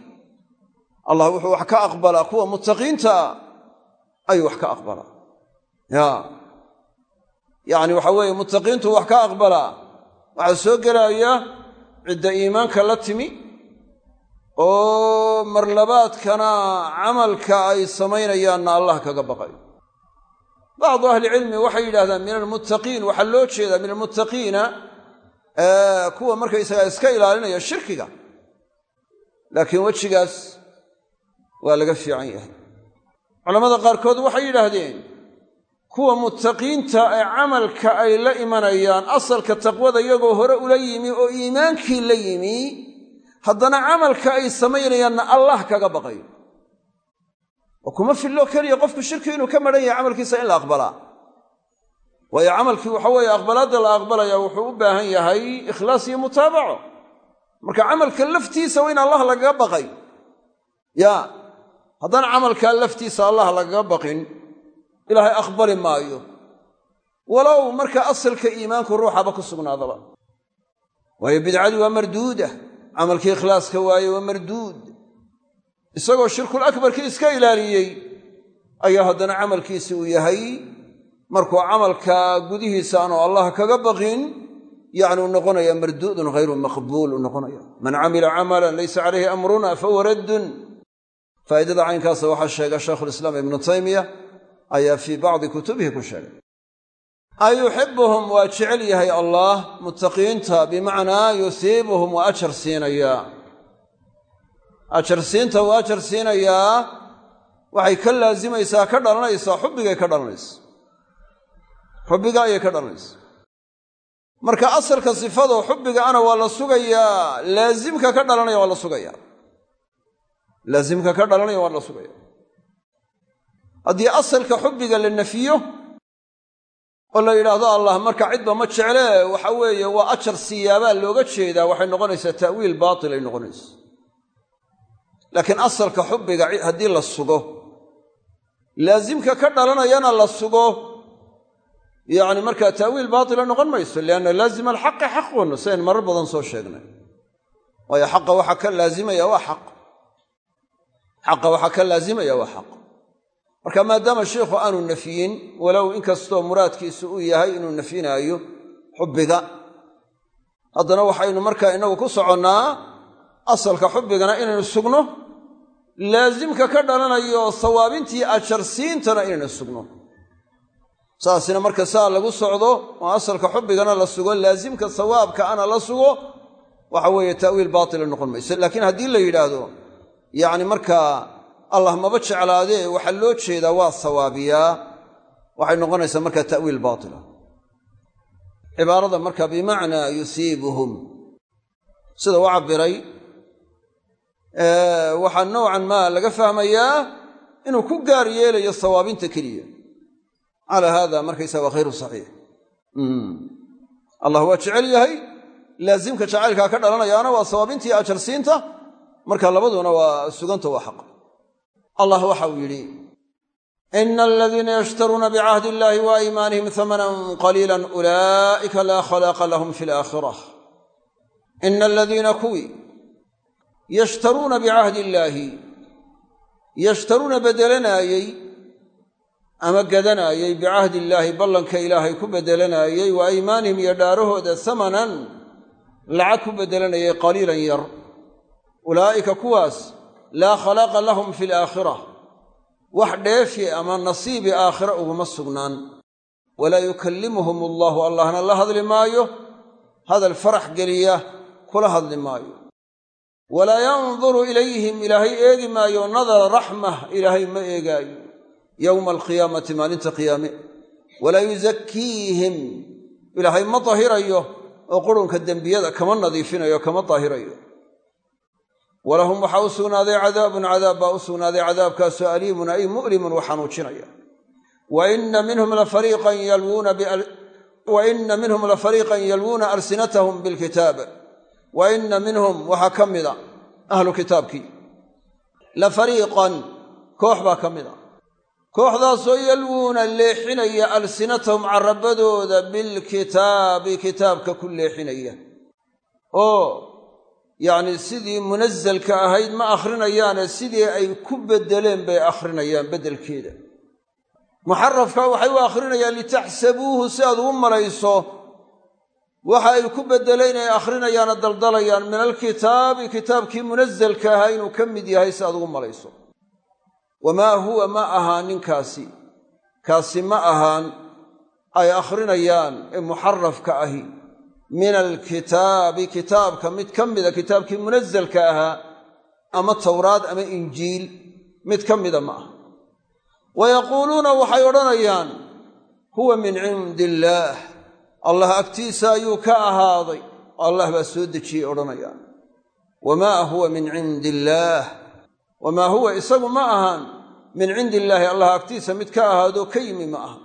allah wuxuu wax ka aqbalaa kuwa muttaqiintaa ayuu wax ka aqbalaa. Ya yacni waxa weeye muttaqiintu wax ka aqbalaa waxaa soo gelaya cidda iimaanka la timi oo marlabaadkana camalka ay samaynayaanna allah kaga baqayo bacdu ahlicilmi waxay yidhahdaan min almuttaqiin. Waxaa loo jeedaa min almuttaqiina kuwa markaysagaa iska ilaalinaya shirkiga. Laakiin wejigaas waa laga fiican yahay. Culammada qaarkood waxay yidhaahdeen kuwa muttaqiinta ee camalka ay la imanayaan asalka taqwada iyagoo hore ula yimi oo iimaankii la yimi haddana camalka ay samaynayaanna allah kaga baqayo oo kuma fillo keliya qofku shirki inuu ka madhan yahay camalkiisa in la aqbalaa waayo camalkii waxa weeye aqbalaadda la aqbalaya wuxuu u baahan yahay ikhlaas iyo mutaabaco. Marka camalka laftiisa waa in allah lagaga baqay. Ya haddaan camalkaa laftiisa allah lagaga baqin ilaahay aqbali maayo. Walow marka asalka iimaanku ruuxaba ku sugnaadaba. Waayo bidcadii waa marduuda camalkii ikhlaaska waaye waa marduud. Isagoo shirkul akbarkii iska ilaaliyey ayaa haddana camalkiisi uu yahay markuu camalka gudihiisa aanu allah kaga baqin yacni uu noqonaya marduudun hayru maqbuul uu noqonaya. Man camila camalan laysa calayhi amruna fahuwa raddun. Faa'idada caynkaasa waxaa sheega shaykhulislaam ibnu taymiya ayaa fii bacdi kutubihi ku sheegay. Ay yuxibuhum waa jecel yahay allah muttaqiinta bimacnaa yusiibuhum waa ajar siinayaa ajar siinta uu ajar siinayaa waxay ka laasimaysaa ka dhalanaysaa xubbigay ka dhalanaysa. Xubbiga ayay ka dhalanaysa. Marka asalka sifado xubbiga ana waa la sugayaa laasimka ka dhalanaya waa la sugaya. Laasimka ka dhalanaya waa la sugaya haddii asalka xubbiga la nafiyo oo la yidhaahdo allah marka cidba ma jecle waxa weeye waa ajar siyaabaa looga jeedaa waxay noqonaysaa ta'wiil baatil ay noqonaysa laakiin asalka xubbiga haddii la sugo laasimka ka dhalanayana la sugo yacni markaa ta'wiil baatila noqon mayso lianna laazima alxaqi xaqun sidayn marar badan soo sheegnay. Waayo xaqa waxaa ka laazimaya waa xaq xaqa waxaa ka laazimaya waa xaq marka maadaama sheikhu aanu nafyin walow inkastoo muraadkiisu uu yahay inuu nafyinaayo xubbiga haddana waxaynu markaa innagu ku soconnaa asalka xubbigana inaynu sugno laasimka ka dhalanayo sawaabintii ajarsiintana inaynu sugno. Saasina marka saa lagu socdo oo asalka xubbigana la sugo laasimka sawaabka ana la sugo waxa weeye ta'wiil baatila noqon mayso laakiin haddii la yidhaahdo yacni markaa allah maba jeclaadee waxaa loo jeedaa waa sawaabiyaa waxay noqonaysaa markaa ta'wiil baatila. Cibaarada marka bimacnaa yusiibuhum. Sida u cabbiray waxaa nowcan maa laga fahmayaa inuu ku gaar yeelayo sawaabinta keliya. Calaa haada markaysaa waa khayru saxiix. Allah waa jecel yahay laasimka jacaylkaa ka dhalanayaana waa sawaabintii ajarsiinta marka labaduna waa suganta waa xaq allah waxa uu yidhi ina aladiina yashtaruuna bicahdi illahi wa aymaanihim hamanan qaliila ulaa'ika laa khalaaqa lahum fi alaakhira ina aladiina kuwii yashtaruuna bicahdi illaahi yashtaruuna bedelanaayey ama gadanaayey bicahdi illaahi ballanka ilaahay ku bedelanaayey wa aymaanihim iyo dhaarahooda hamanan lacag ku bedelanayay qaliilan yar. Ulaa'ika kuwaas laa khalaaqa lahum fi alaakhira wax dheefi ama nasiibi aakhira uguma sugnaan. Walaa yukallimuhum allahu allahna la hadli maayo. Hadal farax geliya kula hadli maayo. Walaa yanduru ilayhim ilaahay eegi maayo nadara raxmah ilaahay ma eegaayo. Yowma alqiyaamati maalinta qiyaame. Walaa yusakiihim ilaahay ma dahirayo oo qurunka dembiyada kama nadiifinayo kama daahirayo walahum waxaa u sugnaaday cadaabun cadaab baa u sugnaaday cadaabkaasoo aliimun ay mu'limun wa xanuujinaya wa ina minhum lafariiqan yalwuuna alsinatahum bilkitaab wa ina minhum waxaa ka mida ahlu kitaabkii. La fariiqan koox baa ka mida. Kooxdaasoo yalwuuna leexinaya alsinatahum carabadooda bilkitaabi kitaabka ku leexinaya yacni sidii munasalka ahayd ma akhrinayaane sidii ay ku beddeleen bay akhrinayaan beddelkeeda. Muxarafka waxay u akhrinayaan litaxsabuuhu si aad ugu malayso waxa ay ku beddeleen ay akhrinayaana daldalayaan min alkitaabi kitaabkii munasalka ahaa inuu ka mid yahay si aad ugu malayso wamaa huwa ma ahaan ninkaasi. Kaasi ma ahaan ay akhrinayaan ee muxarafka ahi min alkitaabi kitaabka mid ka mida kitaabkii munasalka ahaa ama towraad ama injiil mid ka mida ma aha wa yaquuluuna waxay odhanayaan huwa min cindi illaah allah agtiisa ayuu ka ahaaday allah baa soo dejiyey odhanayaan wamaa huwa min cindi illaah wamaa huwa isagu ma ahaan min cindi illaahi allah agtiisa mid ka ahaadoo ka yimi ma aha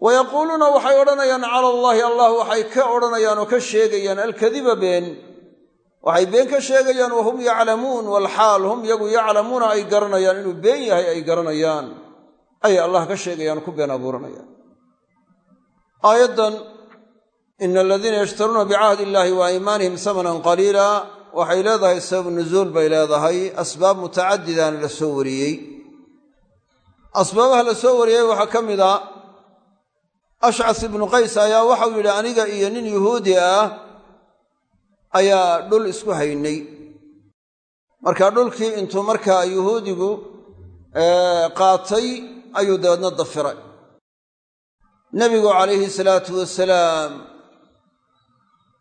wa yaquuluuna waxay odhanayaan cala allaahi allah waxay ka odhanayaan oo ka sheegayaan alkadiba been waxay been ka sheegayaan wahum yaclamuun walxaal hum yagu yaclamuuna ay garanayaan inuu been yahay ay garanayaan ayay allah ka sheegayaan ku been abuuranayaan aayaddan ina aladiina yashtaruuna bicahdi illaahi wa aymaanihim samanan qaliila waxay leedahay sabab nuzuul bay leedahay asbaab mutacadidaana la soo ashcas ibnu qays ayaa waxau yidhi aniga iyo nin yuhuudi ah ayaa dhul isku haynay. Markaa dhulkii intuu markaa yuhuudigu qaatay ayuu dabeedna dafiray. Nebigu calayhi salaatu wasalaam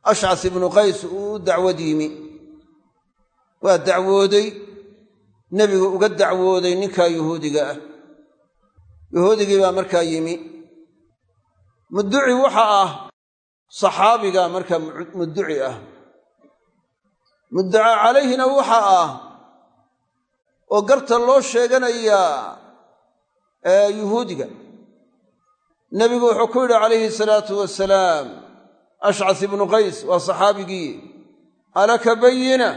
ashcas ibnu qays uu dacwad yimi waa dacwooday nebigu uga dacwooday ninkaa yuhuudiga ah. Yuhuudigii baa markaa yimi mudduci waxa ah saxaabiga markaa mudduci ah. Muddaca calayhina waxa ah oo garta loo sheeganayaa yuhuudiga. Nebigu wuxuu ku yidhi calayhi salaatu wasalaam ashcas ibnu qays waa saxaabigii. Alaka bayina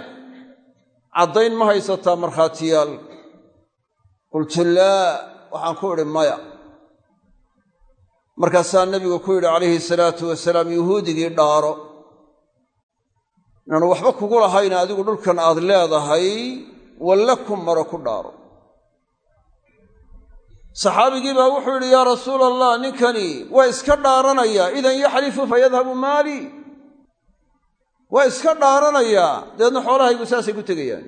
caddayn ma haysataa markhaatiyaal. Qultu laa. Waxaan ku idhi maya markaasaa nebigu ku yidhi calayhi salaatu wasalaam yuhuudigii dhaaro. Inaanu waxba kugu lahayn adigu dhulkan aad leedahay walle ku maro ku dhaaro. Saxaabigii baa wuxuu yidhi yaa rasuula allah ninkani waa iska dhaaranayaa idan yaxlifu fayadhabu maalii waa iska dhaaranayaa dabeedna xoolahaygu saasay ku tegayaan.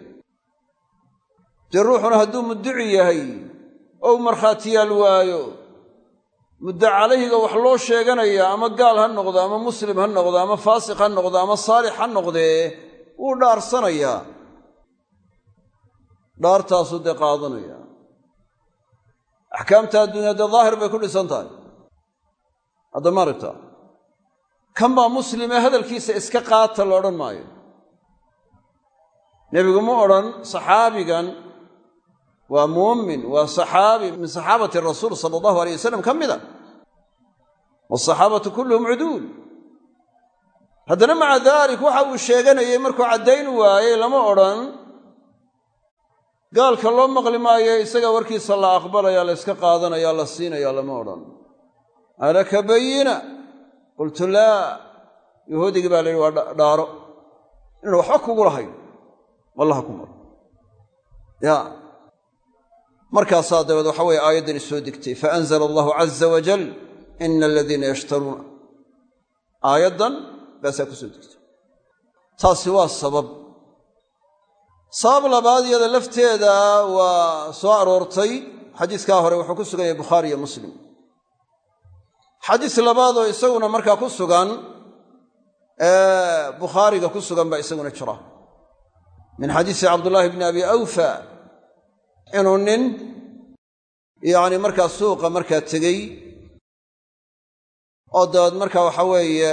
Dee ruuxuna hadduu mudduci yahay ou markhaatiyaal waayo muddo calayhiga wax loo sheeganaya ama gaal ha noqdo ama muslim ha noqdo ama faasiq ha noqdo ama saalix ha noqdee wuu dhaarsanayaa dhaartaasuu dee qaadanaya. Axkaamta adduunya dee daahir bay ku dhisan tahay. Hadda maaragta kan baa muslimee hadalkiisa iska qaata la odhan maayo. Nebigu ma odhan saxaabigan waa muumin waa saxaabi min saxaabati rasuul sala allahu alay wasalam ka mida. Waasaxaabatu kulluhum cuduul. Haddana maca daalik waxa uu sheeganayay markuu caddayn waayey lama odhan. Gaalka loo maqli maayo isaga warkiisa la aqbalaya la yska qaadanaya la siinaya lama odhan. Alaka bayina qultu laa. Yahuudigii baa la yidhi waa dhaaro. Inaan waxba kugu lahayn. Wallaha ku maro. Ya markaasaa dabeed waxa weye aayaddani soo degtay faanzala allahu caza wajal ina aladiina yashtaruuna aayaddan baasaa ku soo degtay. Taasi waa sabab. Sabab labaad iyada lafteeda waa soo aroortay xadiiskaa hore wuxuu ku sugan yahay bukhaari iyo muslim. Xadiis labaadoo isaguna markaa ku sugan bukhaariga ku sugan baa isaguna jira. Min xadiisi cabdullaahi bni abi awfa inuu nin yacni markaa suuqa markaa tegey oo dabeed markaa waxa weeye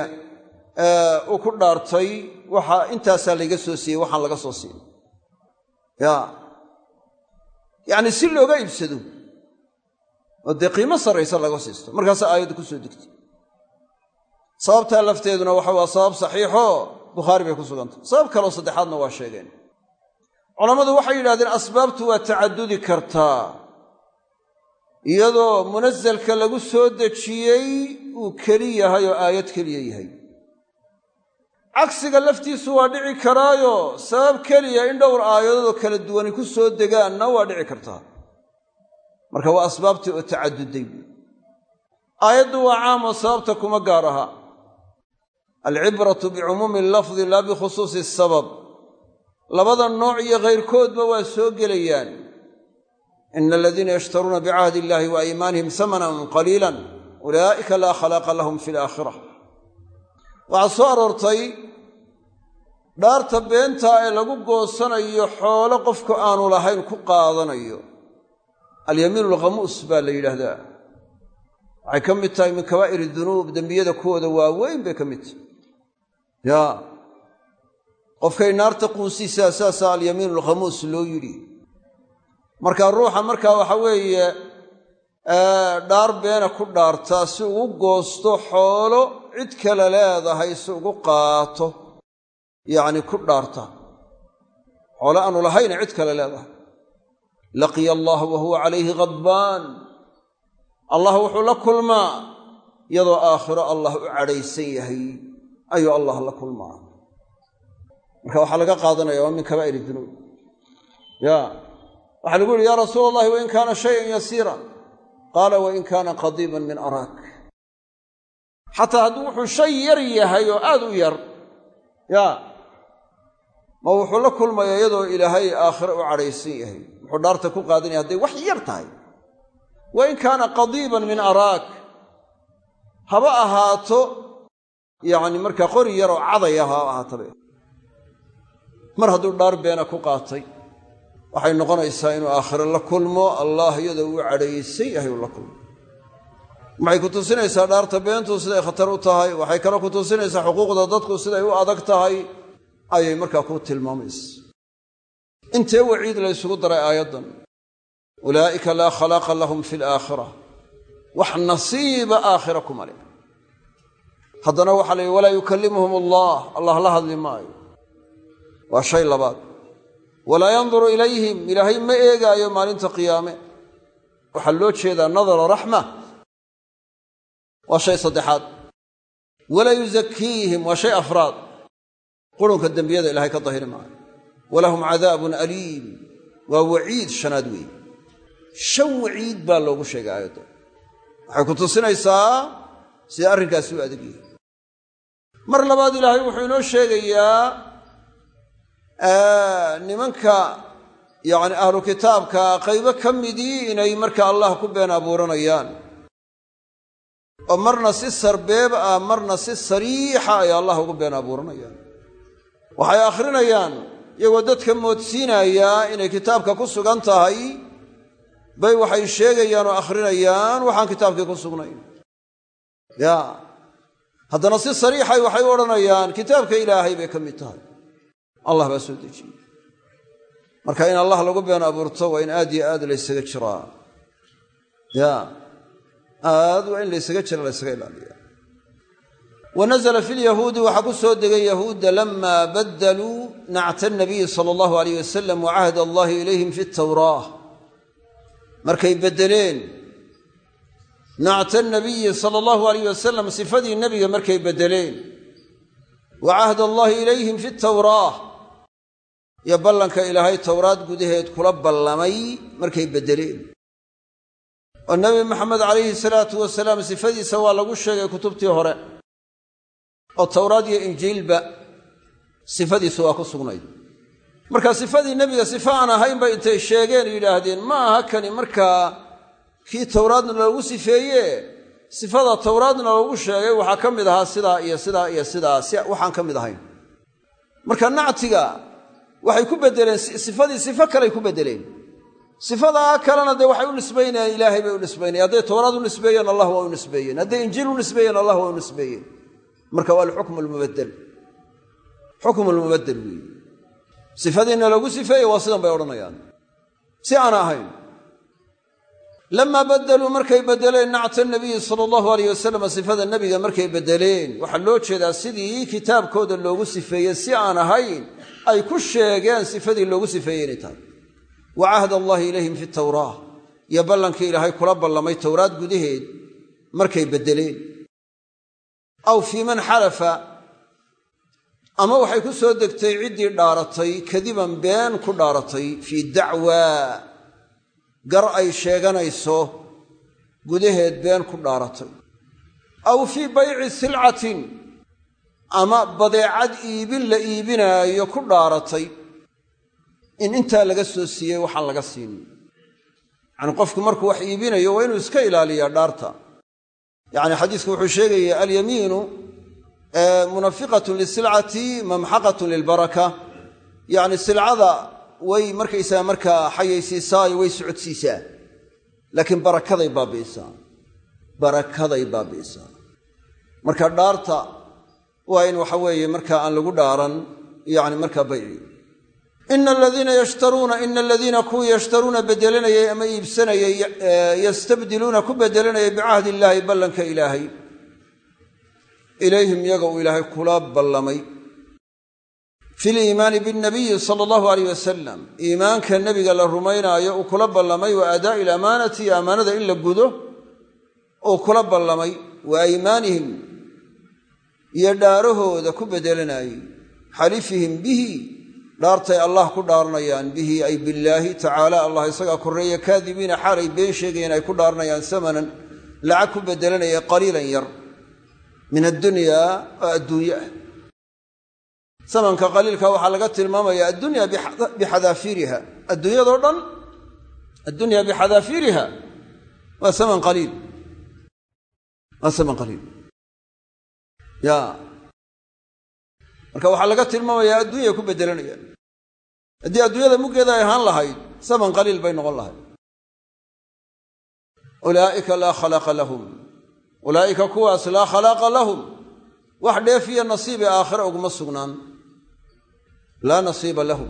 uu ku dhaartay waxa intaasaa layga soo siiyey waxaan laga soo siiyey. Ya. Yacni si looga iibsado oo dee qiimo sarraysa laga siisto markaasa aayaddu ku soo degtay. Sababtaa lafteeduna waxa waa sabab saxiixoo bukhaari bay ku sugantay. Sabab kaloo saddexaadna waa sheegeen culammadu waxay yidhahdeen asbaabtu waa tacadudi kartaa iyadoo munasalka lagu soo dejiyey uu keli yahay oo aayad keliya yahay. Cagsiga laftiisu waa dhici karaayo sabab keliya in dhowr aayadoodoo kala duwani ku soo degaanna waa dhici kartaa marka waa asbaabtii oo tacaduday aayaddu waa caamoo sababta kuma gaar aha. Alcibratu bicumuumi allafdi laa bikhusuusi asabab labada nooc iyo kayrkoodba waa soo gelayaan. Ina aladiina yashtaruuna bicahdi illahi wa aymaanihim hamanan qaliilan ulaa'ika laa khalaaqa lahum fi alaakhira waxaa soo aroortay dhaarta beentaa ee lagu goosanayo xoolo qofku aanu lahayn ku qaadanayo. Alyamiinu alkhamuus baa la yidhaahdaa. Waxay ka mid tahay min kabaa'ir dunuub dembiyada kuwooda waaweyn bay ka mid tahay qofkay naarta quusiisaa saasaa alyamiinu alkhamuus loo yidhi. Marka ruuxa markaa waxa weeye dhaar beena ku dhaartaa si ugu goosto xoolo cid kale leedahay si ugu qaato yacni ku dhaarta. Xoolo aanu lahayna cid kale leedahay. Laqiya allah wa huwa calayhi khadbaan allah wuxuu la kulmaa iyadoo aakhiro allah u cadhaysan yahay. Ayuu allah la kulmaa marka waxaa laga qaadanaya waa min kabaa'ir dunuub. Ya waxaa lagu yihi ya rasuula allahi wain kaana shayan yasiira. Qaala wain kaana qadiiban min araak. Xataa hadduu wuxuu shay yar yahay oo aad u yar ya ma wuxuu la kulmaya iyadoo ilaahay aakhire u cadhaysan yahay. Wuxuu dhaarta ku qaadanaya hadday wax yar tahay. Wain kaana qadiiban min araak. Haba ahaato yacni markaa qori yaroo cadaya ha ahaatabe mar hadduu dhaar beena ku qaatay waxay noqonaysaa inuu aakhiro la kulmo allah iyadoo uu cadhaysay yahay la kulmo. Waxay ku tusinaysaa dhaarta beentu siday khatar u tahay? Waxay kaloo ku tusinaysaa xuquuqda dadku siday u adag tahay? Ayay markaa ku tilmaamaysa intee waciid la ysugu daray aayaddan? Ulaa'ika laa khalaaqa lahum fi alaakhira wax nasiiba aakhira kuma leh. Haddana waxaa la yidhi walaa yukallimuhum allah allah la hadli maayo waa shay labaad. Walaa yanduru ilayhim ilaahay ma eegaayo maalinta qiyaame. Waxaa loo jeedaa nadara raxma. Waa shay saddexaad. Walaa yuzakiihim waa shay afraad. Qurunka dembiyada ilahay ka dahiri maayo. Walahum cadaabun aliim. Waa waciid shanaad weeye shan waciid baa loogu sheegay aayadda. Waxay ku tusinaysaa sida arrinkaasi u adag yahay mar labaad ilaahay wuxuu inoo sheegayaa nimanka yacni ahlu kitaabka qaybo ka midii inay marka allah ku been abuuranayaan. Oo marna si sarbeeb ah marna si sariixa ay allah ugu been abuuranayaan. Waxay akhrinayaan iyagoo dadka moodsiinayaa inay kitaabka ku sugan tahay bay waxay sheegayaan oo akhrinayaan waxaan kitaabkii ku sugnayn. Ya haddana si sariixay waxay odhanayaan kitaabka ilaahay bay ka mid tahay allah baa soo dejiyey. Marka in allah lagu been abuurto waa in aad yo aad laysaga jiraa. Ya aad waa in laysaga jira laysaga ilaaliya wa nazla fi lyahuudi waxaa ku soo degay yahuudda lama baddaluu nacta nabiyi sala allahu alayh wasalam wa cahd allahi ilayhim fi tawraah. Markay beddeleen nacta nabiyi sala allahu alayh wasalam sifadii nebiga markay beddeleen. Wa cahd allaahi ilayhim fi tawraah iyo ballanka ilaahay towraad gudaheed kula ballamay markay beddeleen. Oo nebi maxamed calayhi salaatu wasalaam sifadiisa waa lagu sheegay kutubtii hore. Oo towraad iyo injiilba sifadiisu waa ku sugnayd. Marka sifadii nebiga sifa aan ahaynba intay sheegeen yidhaahdeen ma aha kani markaa kii towraadna loogu sifeeye sifada towraadna loogu sheegay waxaa ka mid ahaa sidaa iyo sidaa iyo sidaa si waxaan ka mid ahayn. Marka nactiga waxay ku beddeleen sifadii sifo kaley ku beddeleen. Sifadaa kalena dee waxay u nisbaynayaan ilaahay bay u nisbaynayan hadday towraad u nisbeeyeen allah waa u nisbeeyeen. Hadday injiil u nisbeeyeen allah waa u nisbeeyeen. Marka waa alxukmu almubaddel xukmu lmubaddel weeye sifadiinna lagu sifeeye waa sidan bay odhanayaan. Si aan ahayn lamaa baddeluu markay beddeleen nacta nabiyi sala allahu alayh wasalam sifada nebiga markay beddeleen waxaa loo jeedaa sidii kitaabkooda loogu sifeeyey si aan ahayn ay ku sheegeen sifadii loogu sifeeyey inay tahay wa cahd allaahi ilayhim fi tawraah iyo ballankii ilaahay kula ballamay towraad gudaheed markay beddeleen aw fii man xalafa ama waxay ku soo degtay ciddii dhaaratay kadiban been ku dhaaratay fii gar ay sheeganayso gudaheed been ku dhaaratay. Aw fii bayci silcatin ama badeecad iibin la iibinaayo ku dhaaratay. In intaa laga soo siiyey waxaan laga siinin. Yacni qofku markuu wax iibinayo waa inuu iska ilaaliyaa dhaarta. Yacni xadiisku wuxuu sheegaya alyamiinu munafiqatun lisilcati mamxaqatun lilbaraka. Yacni silcada way markaysaga markaa xayaysiisaayo way socodsiisaa. Laakiin barakaday baabi'isaa barakaday baabi'isaa marka dhaarta waa in waxa weeye markaa aan lagu dhaaran yacni markaa bayci. Ina aladiina yashtaruuna ina aladiina kuwii yashtaruuna bedelanayay ama iibsanayay yastabdiluuna ku bedelanayay bicahdi illaahi ballanka ilaahay. Ilayhim iyaga uu ilaahay kula ballamay fi liimaani binnabiyi sala allahu alayh wasalam iimaanka nebiga la rumaynaayo uu kula ballamay wa aadaa'i alamaanati iyo ammaanada in la gudo uu kula ballamay wa aymaanihim iyo dhaarahooda ku bedelanayey xalifihim bihi dhaartay allah ku dhaaranayaan bihi ay billaahi tacaala allah isagaa korreeya kaadibiina xaalay been sheegayeen ay ku dhaaranayaan samanan lacag ku bedelanaya qaliilan yar min addunyaa oo adduunye ah samanka qaliilka waxaa laga tilmaamaya addunya bixadaafiiriha adduunyadoo dhan addunya bixadaafiiriha waa saman qaliil. Waa saman qaliil. Ya. Marka waxaa laga tilmaamayaa adduunyay ku beddelanayaan haddii adduunyada muggeeda ay ahaan lahayd saman qaliil bay noqon lahayd. Ulaa'ika laa khalaqa lahum. Ulaa'ika kuwaas laa khalaaqa lahum. Wax dheefiyo nasiibe aakhire uguma sugnaan laa nasiiba lahum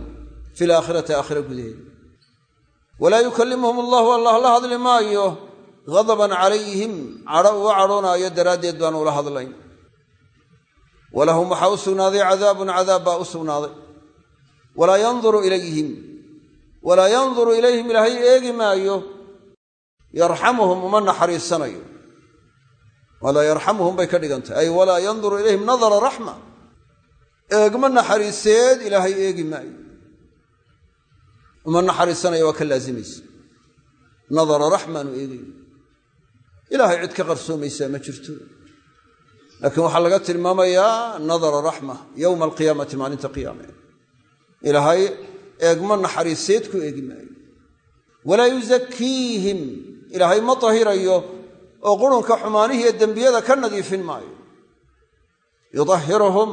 fi laakhirati aakhira gudaheeda walaa yukallimuhum allahu allah la hadli maayo gadaban calayhim cadho uga cadhoonaayo daraaddeed baan ula hadlayn walahum waxaa u sugnaaday cadaabun cadaab baa u sugnaaday walaa yanduru ilayhim walaa yanduru ilayhim ilaahay eegi maayo yarxamuhum uma naxariisanayo walaa yarxamuhum bay ka dhigantahy ay walaa yanduru ilayhim nadara raxma eegma naxariiseed ilaahay eegi maayo. Uma naxariisanaya waa ka laazimaysa nadara raxmaanu eegayo ilaahay cid ka qarsoomaysaa ma jirto. Laakiin waxaa laga tilmaamayaa nadara raxma yowma alqiyaamati maalinta qiyaame. Ilaahay eegma naxariiseed ku eegi maayo. Walaa yuzakiihim ilaahay ma tahirayo oo qurunka xumaanihiiyo dembiyada ka nadiifin maayo. Yuahiruhum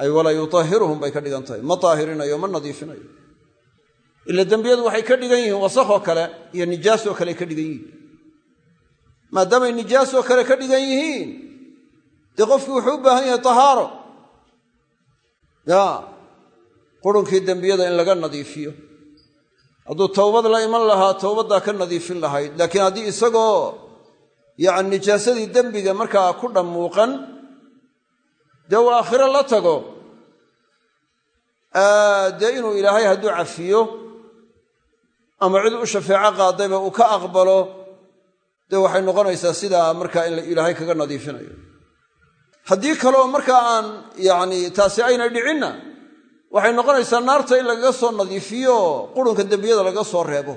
ay walaa yuahiruhum bay ka dhigan tahay. Ma taahirinayo ma nadiifinayo. Ila dembiyadu waxay ka dhigan yihiin wasakoo kale iyo nijaasoo kale ka dhigan yihiin. Maadaamay nijaasoo kale ka dhigan yihiin dee qofkii wuxuu u baahan yahay tahaaro. Ya qurunkii dembiyada in laga nadiifiyo. Hadduu towbad la iman lahaa towbaddaa ka nadiifin lahayd. Laakiin haddii isagoo yacni nijaasadii dembiga markaa ku dhammuuqan dee uu aakhiro la tago? Dee inuu ilaahay hadduu cafiyo ama cid u shafeeco qaadayba uu ka aqbalo dee waxay noqonaysaa sidaa markaa in ilaahay kaga nadiifinayo. Haddii kaleoo markaa aan yacni taasi aynay dhicinna waxay noqonaysaa naarta in lagaga soo nadiifiyo qurunka dembiyada lagaga soo reebo.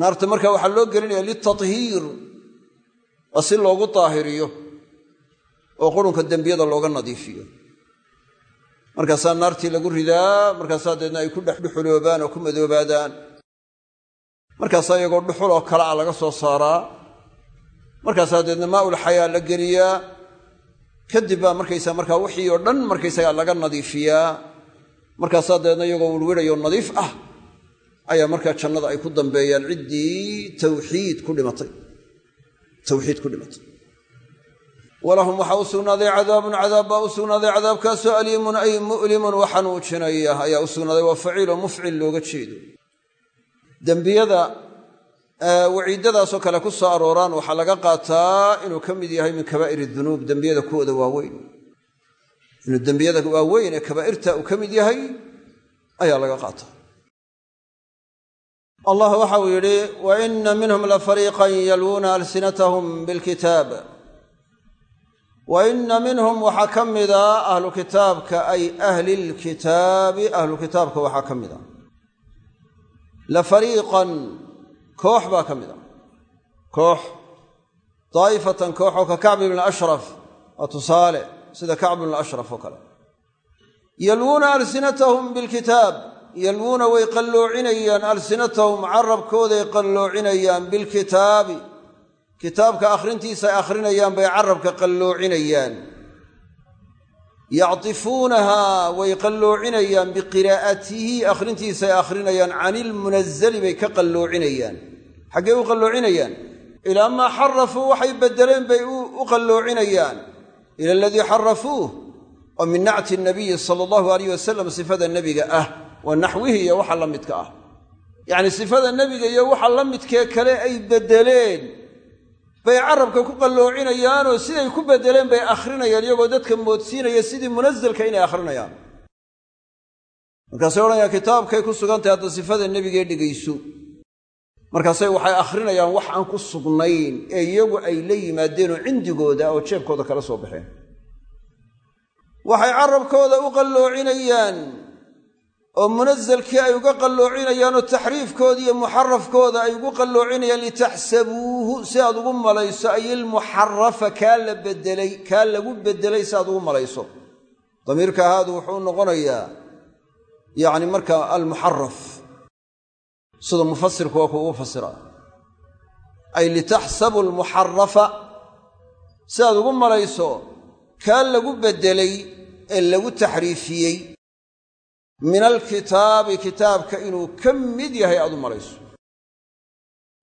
Naarta marka waxaa loo gelinaya litathiir waa si loogu daahiriyo oo qurunka dembiyada looga nadiifiyo. Markaasaa naartii lagu ridaa markaasaa deedna ay ku dhex dhuxuloobaan oo ku madoobaadaan. Markaasaa iyagoo dhuxul oo kale a laga soo saaraa. Markaasaa deedna maaul xayaa la geliyaa. Kadib baa markaysaa markaa wixii oo dhan markaysaga laga nadiifiyaa. Markaasaa deedna iyagoo wirwirayo nadiif ah ayaa markaa jannada ay ku dambeeyaan ciddii tawxiid ku dhimatay. Tawxiid ku dhimatay walahum waxaa u sugnaaday cadaabun cadaab baa u sugnaaday cadaabkaasoo aliimun ay mu'limun wa xanuujinaya ayaa u sugnaaday waa faciiloo mufcil looga jeedo. Dembiyada waciiddadaasoo kale ku soo arooraan waxaa laga qaataa inuu ka mid yahay min kabaa'ir dunuub dembiyada kuwooda waaweyn. Inuu dembiyada waaweyn ee kabaa'irta uu ka mid yahay ayaa laga qaataa. Allah waxa uu yidhi wa ina wa inna minhum waxaa ka mida ahlu kitaabka ay ahlilkitaabi ahlu kitaabka waxaa ka mida. La fariiqan koox baa ka mid a koox daa'ifatan koox oo ka kacbi bn ashraf waa tusaale sida kacb bn ashraf oo kale. Yalwuuna way qalloocinayaan alsinatahum carabkooday qalloocinayaan bilkitaabi kitaabka akhrintiisa ay akhrinayaan bay carabka qalloocinayaan yactifuunahaa way qalloocinayaan biqiraa'atihi akhrintiisa ay akhrinayaan cani ilmunazali bay ka qalloocinayaan xaggee u qalloocinayaan ilaa maa xarafuu waxay beddeleen bay u qalloocinayaan ila aladii xarafuuh oo min nacti nabiyi sala allahu alayh wasalam sifada nebiga ah wa naxwihi iyo waxa la midka ah. Yacnii sifada nebiga iyo waxa la midkee kale ay beddeleen bay carabka ku qalloocinayaanoo siday ku beddeleen bay akhrinayaan iyagoo dadka moodsiinaya sidii munasalka inay akhrinayaan. Markaasay odhanayaan kitaabkay ku sugantahay hadda sifada nebigee dhegayso markaasay waxay akhrinayaan wax aan ku sugnayn ee iyagu ay la yimaadeenoo cindigooda oo jeebkooda kala soo baxeen. Waxay carabkooda u qalloocinayaan oo munasalkii ay uga qalloocinayaan oo taxriifkooda iyo muxarafkooda ay ugu qalloocinayaan litaxsabuuhu si aad ugu malayso ay ilmuxarafa kaa la bedelay kaa lagu bedelay si aad ugu malayso. Damiirka ahaadu wuxuu noqonayaa yacni marka almuxaraf sida mufasirku waa ku ugu fasira ay litaxsabu almuxarafa si aad ugu malayso kaa lagu beddelay ee lagu taxriifiyey min alkitaabi kitaabka inuu ka mid yahay aad u malayso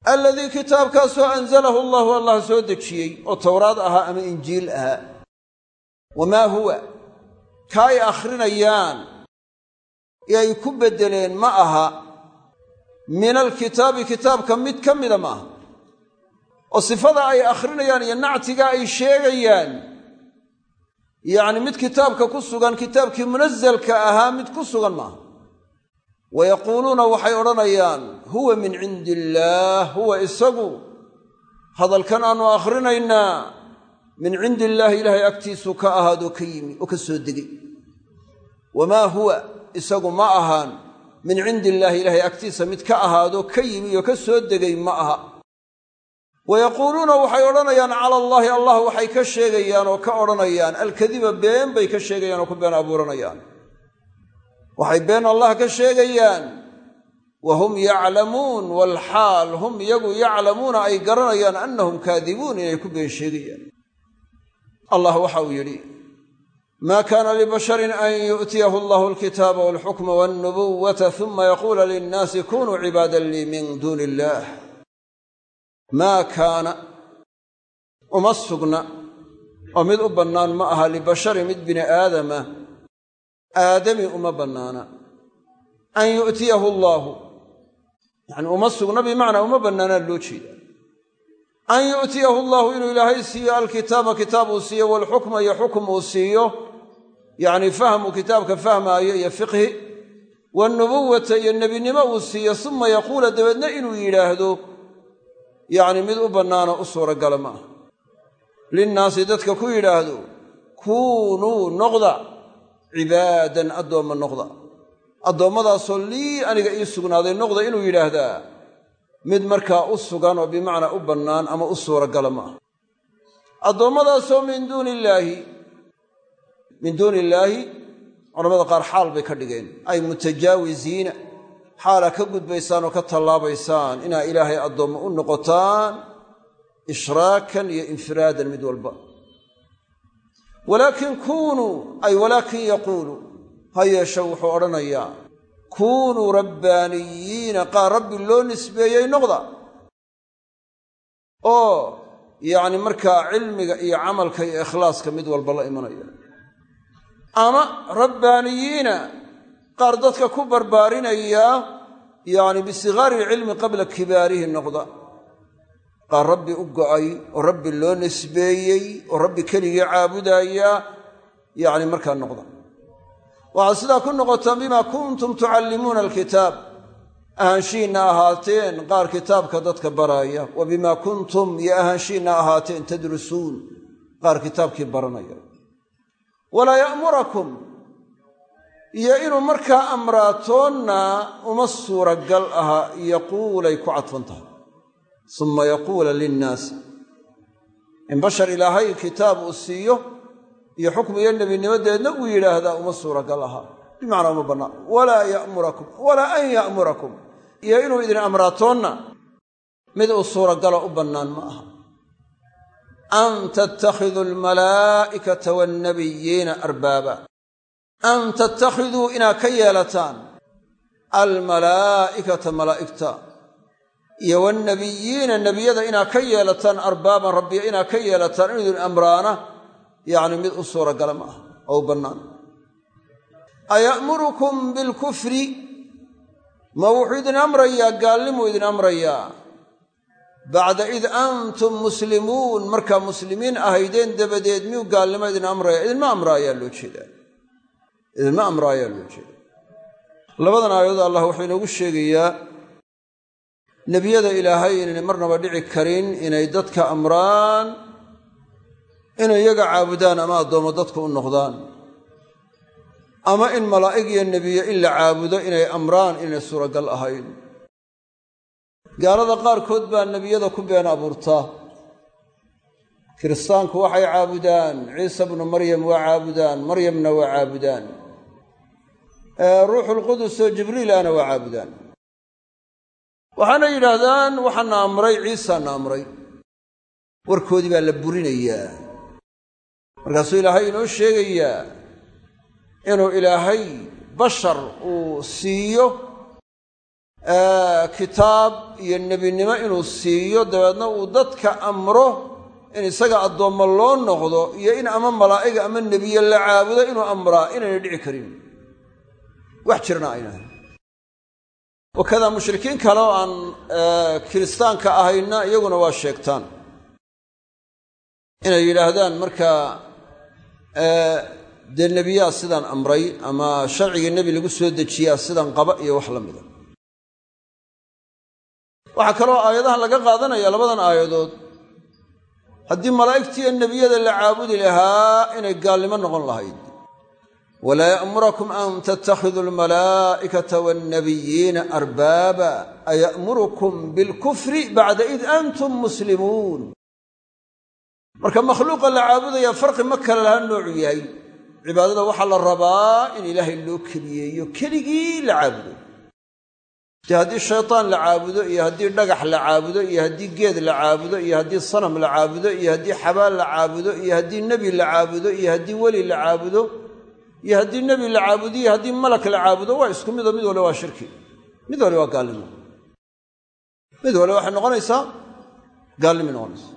alladii kitaabkaasoo anzalahu allahu allah soo dejiyey oo towraad ahaa ama injiil ahaa. Wamaa huwa? Ka ay akhrinayaan. Ee ay ku beddeleen ma aha. Min alkitaabi kitaabka mid ka mida ma aha. Oo sifada ay akhrinayaan iyo nactiga ay sheegayaan yacni mid kitaabka ku sugan kitaabkii munasalka ahaa mid ku sugan maaha. Wa yaquuluuna waxay odhanayaan huwa min cindi illaah huwa isagu. Hadalkan aannu akhrinaynaa min cindi illaahi ilaahay agtiisuu ka ahaadoo ka yimi oo ka soo degay. Wamaa huwa isagu ma ahaan min cindi illaahi ilaahay agtiisa mid ka ahaadoo ka yimi oo ka soo degay ma aha wa yaquuluuna waxay odhanayaan cala allaahi allah waxay ka sheegayaan oo ka odhanayaan. Alkadiba been bay ka sheegayaan oo ku been abuuranayaan. Waxay been allah ka sheegayaan wa hum yaclamuun waalxaal hum iyagu yaclamuuna ay garanayaan annahum kaadibuun inay ku been sheegayaan. Allah waxa uu yidhi maa kaana libasharin an yu'tiyahu allahu alkitaaba walxukma walnubuwata uma yaquula linnaasi kunuu cibaadan lii min duuni illaah maa kaana uma sugna oo mid u bannaan ma aha libashari mid bini aadama aadami uma bannaana. An yu'tiyahu allaahu yacni uma sugna bimacnaa uma bannaanaa loo jeeda. An yu'tiyahu allaahu inuu ilaahay siiyo alkitaaba kitaab uu siiyo waalxukma iyo xukum uu siiyo yacni fahmu kitaabka fahmaayo iyo fiqhi waanubuwata iyo nebinimo uu siiyo suma yaquula dabeedna inuu yidhaahdo yacni mid u bannaano u suuragala ma linnaasi dadka ku yidhaahdo kuunuu noqda cibaadan addoomma noqda. Addoommadaasoo lii aniga ii sugnaaday noqda inuu yidhaahdaa mid markaa u sugan oo bimacnaa u bannaan ama u suuragala ma addoommadaasoo min duuni illaahi min duuni illaahi culamada qaar xaal bay ka dhigeen. Ay mutajaawiziina xaala ka gudbaysaan oo ka tallaabaysaan inaa ilaahay addoommo u noqotaan ishraakan iyo infiraadan mid walba. Walaakin kuunuu ay walaakin yaquulu ha yeeshe wuxuu odhanayaa kuunuu rabbaaniyiina qaar rabbi loo nisbeeyey noqda. Oo yacni markaa cilmiga iyo camalka iyo ikhlaaska mid walba la imanaya. Ama rabbaaniyiina qaar dadka ku barbaarinaya yacni bisigaari ilcilmi qabla kibaarihi noqda. Qaar rabbi u go'ay oo rabbi loo nisbeeyey oo rabbi keligii caabudaaya yacni markaa noqda. Waxaad sidaa ku noqotaan bimaa kuntum tucallimuuna alkitaab. Ahaanshiinna ahaateen qaar kitaabka dadka baraaya wa bimaa kuntum iyo ahaanshiinna ahaateen tadrusuun qaar kitaabkii baranaya. Walaa ya'murakum iyo inuu markaa amraatoonna uma suuragal aha yaquulay ku cadfan tahay. Summa yaquula linnaasi in bashar ilaahay kitaab uu siiyo iyo xukm iyo nebinimadeedna uu yidhaahdaa uma suuragal aha. Bimacnaa uma bannaan. Walaa ya'murakum walaa an ya'murakum. Iyo inuu idin amraatoonna mid uu suuragalo u bannaan ma aha. An tattakhiduu almalaa'ikata waannabiyiina arbaaba an tattakhiduu inaad ka yeelataan almalaa'ikata malaa'igta iyo waannabiyiina nebiyada inaad ka yeelataan arbaaban rabbiya inaad ka yeelataan inuu idin amraana yacni mid u suuragala ma aha oo u bannaan aya'murukum bilkufri ma wuxuu idin amrayaa gaalnimuu idin amrayaa bacda id antum muslimuun markaa muslimiin ahaydeen dabadeed miyuu gaalnimo idin amraya idinma amraayaa loo jeedaa idinma amraayaa loo jeedaa labadan aayadood allah wuxuu inoogu sheegayaa nebiyada ilaahay inaynay marnaba dhici karin inay dadka amraan inay iyaga caabudaan ama addoommo dadka u noqdaan. Ama in malaa'ig iyo nebiye in la caabudo inay amraan inay suuragal ahayn. Gaalada qaarkood baa nebiyada ku been abuurtaa kiristaanku waxay caabudaan ciisa bnu maryam waa caabudaan maryamna waa caabudaan ruuxulqudus oo jibriilana waa caabudaan. waxaana yidhaahdaan waxaana amray ciisaana amray warkoodii baa la burinayaa. Markaasuu ilaahay inoo sheegayaa inuu ilaahay bashar uu siiyo kitaab iyo nebinimo inuu siiyo dabeedna uu dadka amro in isaga addoommo loo noqdo iyo in ama malaa'iga ama nebiye la caabudo inuu amraa inayna dhici karin wax jirna aynahay wakadaa mushrikiin kale oo aan kiristaanka ahayna iyaguna waa sheegtaan. Inay yidhaahdaan markaa dee nebiyaa sidaan amray ama sharcigii nebi lagu soo dejiyaa sidan qaba iyo wax la mida. Waxaa kaloo aayadahan laga qaadanaya labadan aayadood haddii malaa'igtiiyo nebiyada la caabudi lahaa inay gaalnimo noqon lahayd walaa ya'murakum an tattakhiduu almalaa'ikata waannabiyiina arbaaba aya'murukum bilkufri bacda id antum muslimuun marka makhluuqa la caabudaya farqi ma kale laha noocu yahay cibaadada waxaa la rabaa in ilaahay loo keliyeeyo keligii la caabudo dee haddii shaytaan la caabudo iyo haddii dhagax la caabudo iyo haddii geed la caabudo iyo haddii sanam la caabudo iyo haddii xabaal la caabudo iyo haddii nebi la caabudo iyo haddii weli la caabudo iyo haddii nebi la caabudo iyo haddii malak la caabudo waa isku mido mid wale waa shirki. Mid wale waa gaalnimo. Mid wale waxay noqonaysaa gaalnimo noqonaysa.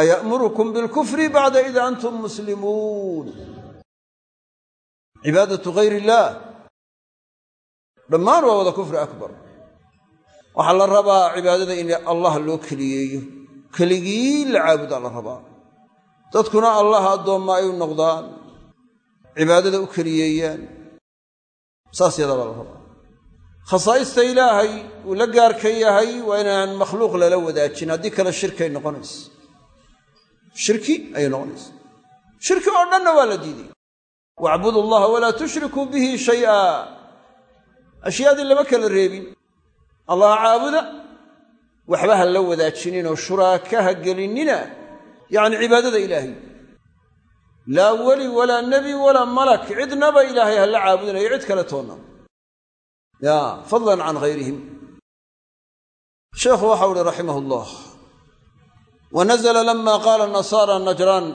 Aya'murukum bilkufri bacda id antum muslimuun. Cibaadatu gayr illaah dhammaan waa wada kufri akbar. Waxaa la rabaa cibaadada in allah loo keliyeeyo. Keligii la caabudaa la rabaa. Dadkuna allah addoomma ay u noqdaan cibaadada u keliyeeyaan. Saas yadaa la rabaa khasaa'ista ilaahay uu la gaarka yahay waa inaan makhluuq lala wadaajin. Haddii kale shirki ay noqonaysa. Shirki ayay noqonaysa. Shirki oo dhanna waa la diiday. Wacbudu allaha walaa tushrikuu bihi shay'a. Ashyaadii lama kala reebin. Allah caabuda waxba ha la wadaajinninoo shuraaka ha gelinnina yacni cibaadada ilaahay laa weli walaa nebi walaa malak cidnaba ilaahay ha la caabudinayo cid kale toonna. Ya fadlan can hayrihim sheekhu waxau uhi raximah ullah wa nazla lama qaala nasaara najraan.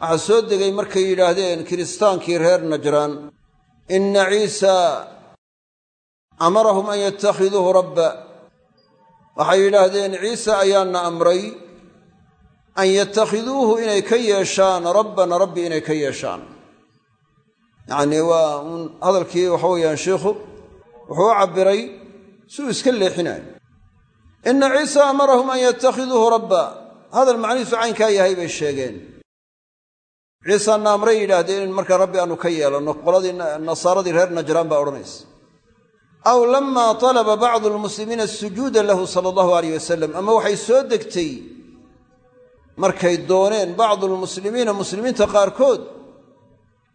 Waxaa soo degay markay yidhaahdeen kiristaankii reer najraan inna ciisa amarahum an yatakhiduuhu rabba. Waxay yidhaahdeen ciise ayaana amray an yatakhiduuhu inay ka yeeshaan rabban rabbi inay ka yeeshaan. Yacnii waa un hadalkii waxa weeyaan sheikhu wuxuu u cabbiray si uu iska leexinayo inna ciisa amarahum an yatakhiduuhu rabba. Hadal macnihiisu caynkaa yahay bay sheegeen. Ciisaana amray yidhaahdeen in markaa rabbi aanu ka yeelanno qoladii nasaaradii reer najraan baa odhanaysa aw lama talaba bacdu lmuslimiina asujuuda lahu sala allahu alayh wasalam ama waxay soo degtay markay dooneen bacdu lmuslimiina muslimiinta qaarkood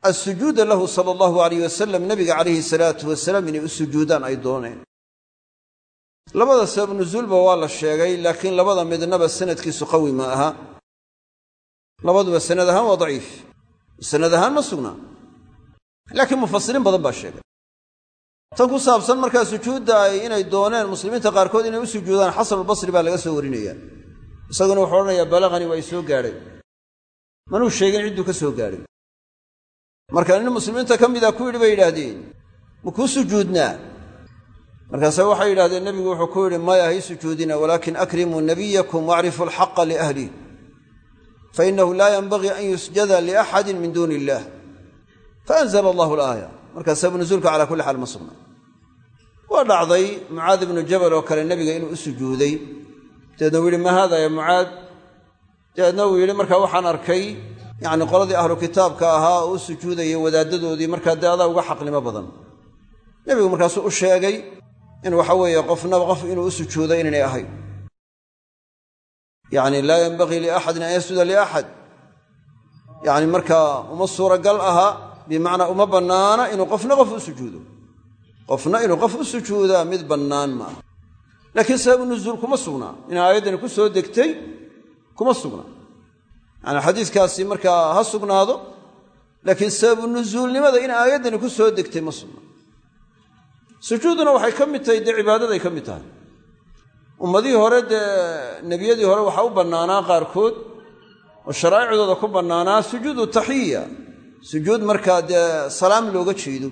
assujuuda lahu sala allahu alayh wasalam nabiga calayhi salaatu wasalaam inay u sujuudaan ay dooneen. Labada sabab nusuulba waa la sheegay laakiin labada midnaba sanadkiisu qawi ma aha. Labaduba sanad ahaan waa daciif sanad ahaan ma sugnaa. Laakiin mufasiriin badan baa sheegay. Tan ku saabsan markaa sujuudda ay inay dooneen muslimiinta qaarkood inay u sujuudaan xasanulbasri baa laga soo warinaya isaguna wuxuu odhanayaa balaqanii waa i soo gaadhay. Manuu sheegin cidduu ka soo gaadhay. Marka nin muslimiinta ka mida ku yidhi bay yidhaahdeen ma kuu sujuudnaa? Markaase waxay yidhahdeen nebigu wuxuu ku yidhi maya hay sujuudina walaakin akrimuu nabiyakum wacrifuu alxaqa liahlih fainahu laa yenbagii an yusjada liaxadin min duuni illaah faanzla allahu alaaya. Markaa sabab nuzuulka calaa kulli xaal ma sugna. Waa dhacday mucaad ibnu jabal oo kale nebiga inuu u sujuuday dabeedna uu yidhi ma haada ya mucaad? Dabeedna uu yidhi markaa waxaan arkay yacni qoladii ahlu kitaabka ahaa oo u sujuudayay wadaaddadoodii markaa dee adaa uga xaqnimo badan. Nebigu markaasuu u sheegay in waxa weeye qofnaba qof inuu u sujuudo inaynay ahayn yacni laa yenbagii liaxadin an yasjuda liaxad yacni markaa uma suuragal aha bimacnaa uma bannaana inuu qofna qof u sujuudo. Qofna inuu qof u sujuudaa mid bannaan maaha laakiin sababu nuzuul kuma sugnaa. In aayaddani ku soo degtay kuma sugna yacni xadiiskaasi markaa ha sugnaado laakiin sababu nuzuulnimada in aayaddani ku soo degtay ma sugna sujuuduna waxay ka mid tahay dee cibaadaday ka mid tahay. Ummadihii hore dee nebiyadii hore waxaa u bannaanaa qaarkood oo sharaa'icdooda ku bannaanaa sujuudu taxiya sujuud markaa dee salaam looga jeedo.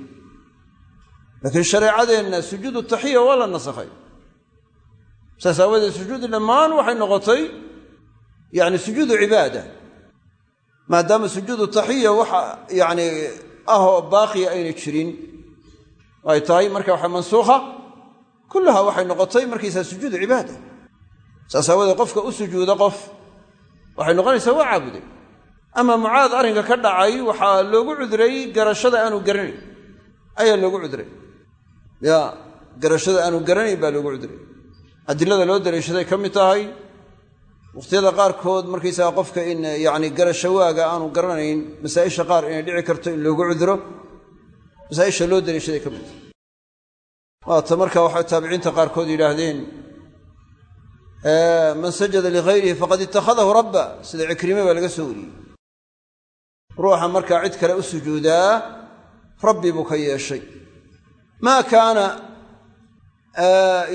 Laakiin shareecadeenna sujuudu taxiya waa la nasakhay saas aawadeed sujuudi dhammaan waxay noqotay yacni sujuudu cibaada maadaama sujuudu taxiya waxa yacni ahoo baaqiya ayna jirin ay tahay marka waxa mansuukha kullaha waxay noqotay markaysaa sujuudu cibaada. Saas aawadeed qofka u sujuuda qof waxay noqonaysaa waa caabuday. Ama mucaad arrinka ka dhacay waxaa loogu cudray garashada aanu garanayn. Ayaa loogu cudray. Ya garashada aanu garanayn baa loogu cudray adilada loo daliishaday ka mid tahay wakhtiyada qaarkood markaysaga qofka in yacni garasho waaga aanu garanayn masaa'isha qaar inay dhici karto in loogu cudro masaa'isha loo daliishaday ka mid tahay. Waata marka waxay taabiciinta qaarkood yidhaahdeen man sajada ligayrihi faqad ittakhadahu rabba sida cikrime baa laga soo wariyey. Ruuxa markaa cid kale u sujuudaa rabbi buu ka yeeshay. Maa kaana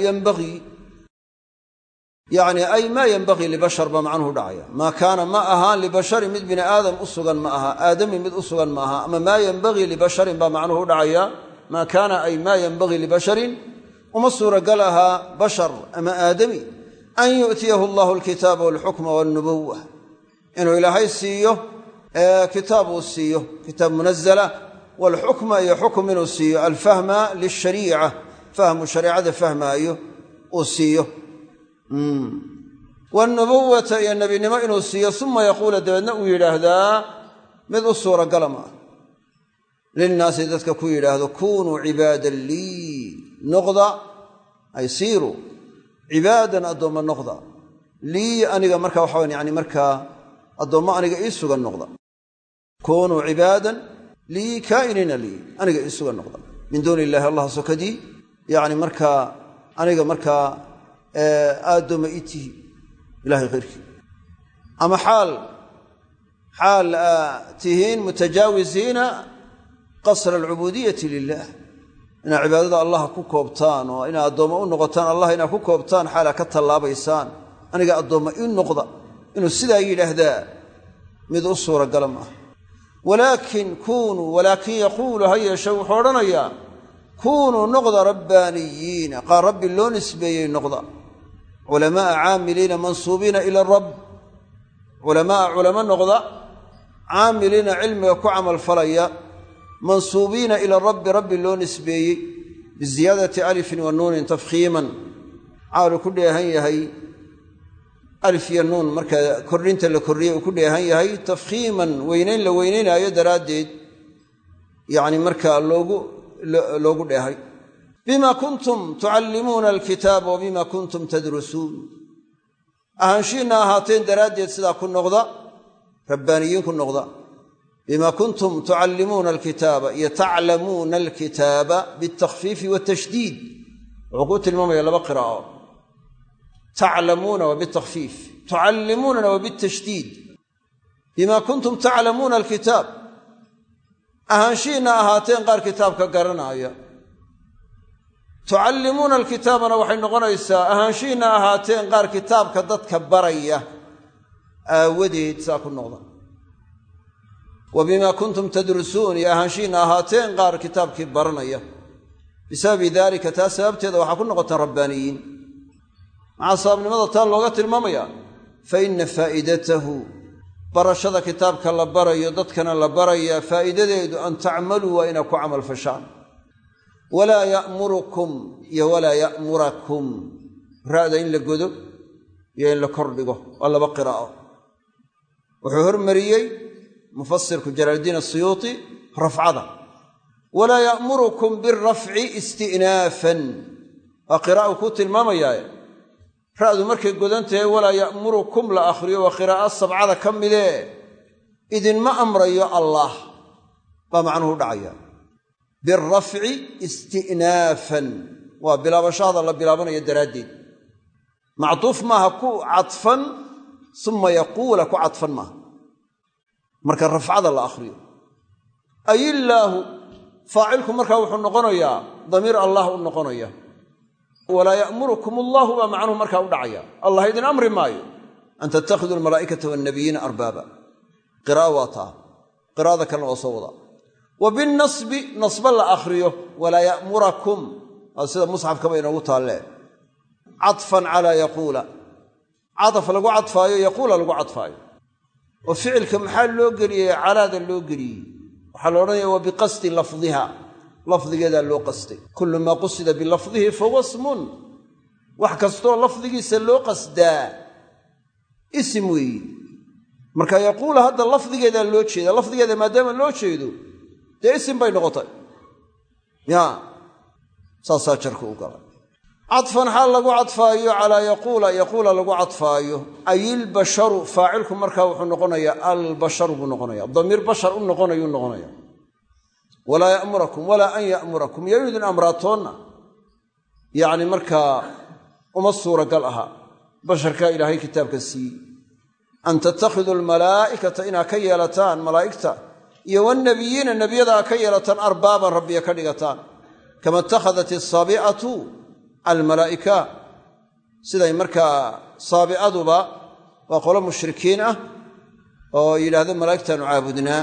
yanbagii yacni ay maa yenbagii libashar baa macnuhu dhacaya. Maa kaana ma ahaan libasharin mid bini aadam u sugan ma aha aadami mid u sugan ma aha. Ama maa yenbagii libasharin baa macnuhu dhacaya. Maa kaana ay maa yenbagii libasharin uma suuragal ahaa bashar ama aadami an yu'tiyahu allahu alkitaaba walxukma walnubuwa inuu ilaahay siiyo kitaab uu siiyo kitaab munazala walxukma iyo xukum inuu siiyo alfahma lishariica. Fahmu shareecada fahmaayo uu siiyo wanubuwata iyo nebinimo inuu siiyo uma yaquula dabeedna uu yidhaahdaa mid u suuragala ma ah linnaasi dadka ku yidhaahdo kunuu cibaadan lii noqda ay siiruu cibaadan addoomma noqda. Lii aniga marka waxa yani markaa addoommo aniga ii sugan noqda. Kunuu cibaadan lii kaa'inina lii aniga ii sugan noqda. Min duuni illahi allah sokadii yani markaa aniga markaa aaddooma ii tihi ilahay khayrkii. Ama xaal xaal tihiin mutajaawiziina qasra alcubuudiyati lilah inaad cibaadada allah ku koobtaan oo inaad addoommo u noqotaan allah inaad ku koobtaan xaalaa ka tallaabaysaan. Aniga addoomma ii noqda inuu sidaa yidhaahdaa mid u suuragala maaha walaakin kunuu walaakin yaquulu ha yeeshe wuxuu odhanayaa kunuu noqda rabbaaniyiina. Qaar rabbi loo nisbeeyey noqda culamaaa caamiliina mansuubiina ila rab culamaa culamo noqda caamiliina cilmiga ku camalfalaya mansuubiina ila rabbi rabbi loo nisbeeyey biziyaadati alifin wa nuunin tafkhiiman. Caalu ku dheehan yahay alif iyo nuun marka kordhinta la kordhiyey uu ku dheehan yahay tafkhiiman weynayn la weynaynaayo daraaddeed yacni markaa loogu dheehay bima kuntum tucallimuuna alkitaaba wa bima kuntum tadrusuun ahaanshiinna ahaateen daraaddeed sidaa ku noqda rabbaaniyiin ku noqda bima kuntum tucallimuuna alkitaaba iyo taclamuuna alkitaaba bialtakhfiifi waltashdiid wuxuu ku tilmaamaya laba qiraa'o taclamuuna waa bitakfiif tucallimuunana waa bima kuntum taclamuuna alkitaab ahaanshiinna ahaateen qaar kitaabka garanaaya tucallimuuna alkitaabana waxay noqonaysaa ahaanshiinna ahaateen qaar kitaabka dadka baraya aawadeed saa ku noqda. Wa bima kuntum tadrusuun iyo ahaanshiinna ahaateen qaar kitaabkii baranaya. Bisababi daalika taa sababteeda waxaa ku noqotaan rabbaaniyiin. Maxaa sababnimada taa looga tilmaamaya fa inna faa'idatahu barashada kitaabka la barayo dadkana la barayaa faa'iidadeedu an tacmaluu waa inaad ku camalfashaan walaa ya'murukum iyo walaa ya'murakum. Ra'da in la godo iyo in la kordhigo waa laba qiraa'o wuxuu hormariyey mufasirku jalaaldiin asiyuuti rafcada. Walaa ya'murukum birafci isti'naafan. Waa qiraa'u ku tilmaamayaaye ra'du markay godan tahay walaa ya'murukum la akhriyo waa qiraa'o sabcada ka midee. Idinma amrayo allaah baa macnuhu dhacaya birafci isti'naafan waa bilaabashahada la bilaabanayo daraaddeed. Mactuuf maaha ku cadfan suma yaquula ku cadfan maaha. Marka rafcada la akhriyo. Ayillaahu faacilku markaa wuxuu noqonayaa damiir allah u noqonaya. Walaa ya'murukum allaahu baa macnuhu markaa u dhacaya. Allah idin amri maayo. An tattakhiduu almalaa'ikata waannabiyiina arbaaba. Qira'a waa taa. Qira'ada kalena waa soo wadaa wa binnasbi nasba la akhriyo walaa ya'murakum. Waa sida musxafkaba inoogu taalle cadfan calaa yaquula. Cadaf lagu cadfaayo yaquula lagu cadfaayo. Oo ficilka maxaa loo geliyey? Calaada loo geliyey. Waxaa la odhanaya wa biqasdi lafdiha. Lafdigeedaa loo qastay. Kullu maa qusida bilafdihi fahuwa smun wax kastoo lafdigiisa loo qasdaa isim weeyi. Marka yaquula hadda lafdigeedaa loo jeeda lafdigeeda maadaama loo jeedo dee bay noqotay. Ya saasaa jarka u galay. Cadfan xaal lagu cadfaayo calaa yaquula yaquula lagu cadfaayo. Ay ilbasharu faacilku markaa wuxuu noqonayaa albasharu buu noqonaya damiir bashar u noqonayuu noqonaya walaa ya'murakum walaa an ya'murakum. Yaynu idin amraatoonna. Yacni markaa uma suuragal aha. Basharkaa ilaahay kitaabka siiyey an tattakhiduu almalaa'ikata inaa ka yeelataan malaa'igta iyo wannabiyiina nebiyadaa ka yeelataan arbaaban rabbiya ka dhigataan. Kama itakhadat asaabi'atu almalaa'ika. Siday markaa saabi'aduba waa qolo mushrikiin ah oo yidhaahdo malaa'igtaanu caabudnaa.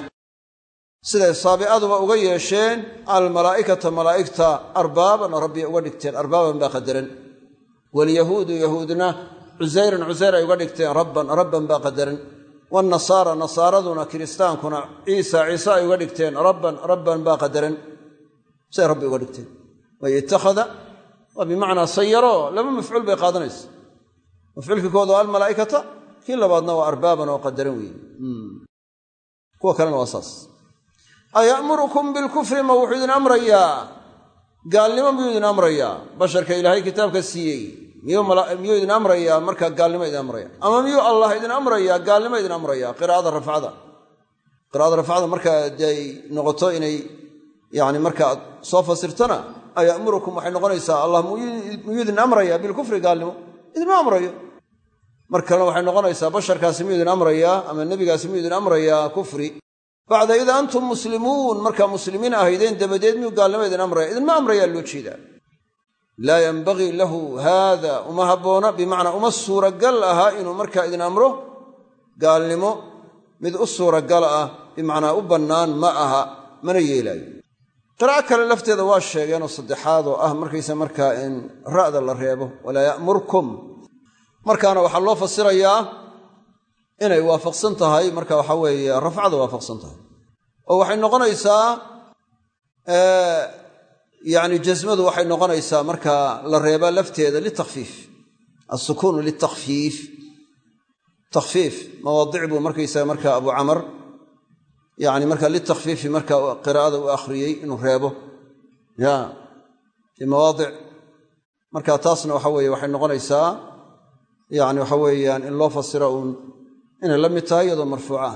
Siday saabi'aduba uga yeesheen almalaa'ikata malaa'igta arbaaban rabbiya uga dhigteen. Arbaaban baa qadaran. Waalyahuudu yahuudna cusayran cusayr ay uga dhigteen. Rabban rabban baa qadaran waannasaara nasaaraduna kiristaankuna ciisa ciise ay uga dhigteen rabban rabban baa qadaran siday rabbi uga dhigteen. Waayo waa bimacnaa sayaro laba mafcuul bay qaadanaysa. Mafcuulkii kooda waa almalaa'ikata kii labaadna waa arbaaban oo qadaran weeye. Kuwa kalena waa saas. Aya'murukum bilkufri ma wuxuu idin amrayaa gaalnimo miyuu idin amrayaa? Basharka ilaahay kitaabka siiyey miyuu idin amrayaa markaa gaalnimo idin amraya. Ama miyuu allah idin amrayaa gaalnimo idin amraya. Qiraa'ada rafcada. Qiraa'ada rafcada markaa day noqoto inay yani markaaad soo fasirtana ayamurukum waxay noqonaysaa allah miyuu idin amrayaa bilkufri gaalnimo. Idinma amrayo. Mar kalena waxay noqonaysaa basharkaasi miyuu idin amrayaa ama nebigaasi miyuu idin amrayaa kufri. Bacda ida antum muslimuun markaa muslimiin ahaydeen dabadeed miyuu gaalnimo idin amraya? Idinma amrayaa loo jeedaa laa yanbagii lahu haada uma habboona bimacnaa uma suuragal ahaa inuu markaa idin amro gaalnimo. Mid u suuragal ah bimacnaa u bannaan ma aha mana yeelaayo. Qiraa'a kale lafteeda waa sheegeenoo saddexaad oo ah markaysa markaa in ra'da la reebo. Walaa ya'murkum. Markaana waxaa loo fasirayaa inay waafaqsan tahay marka waxa weeye rafcada waafaqsan tahay. Oo waxay noqonaysaa yani jasmadu waxay noqonaysaa markaa la reebaa lafteeda litakfiif. Asukuunu litakfiif. Takfiif mawaadic buu markaysaga marka abu camar yani marka litakfiifi marka qiraa'ada u akhriyey inuu reebo. Ya mawaadic. Marka taasna waxa weeye waxay noqonaysaa yani waxa weeyaan in loo fasiro uun inay la mid tahay iyadoo marfuuca ah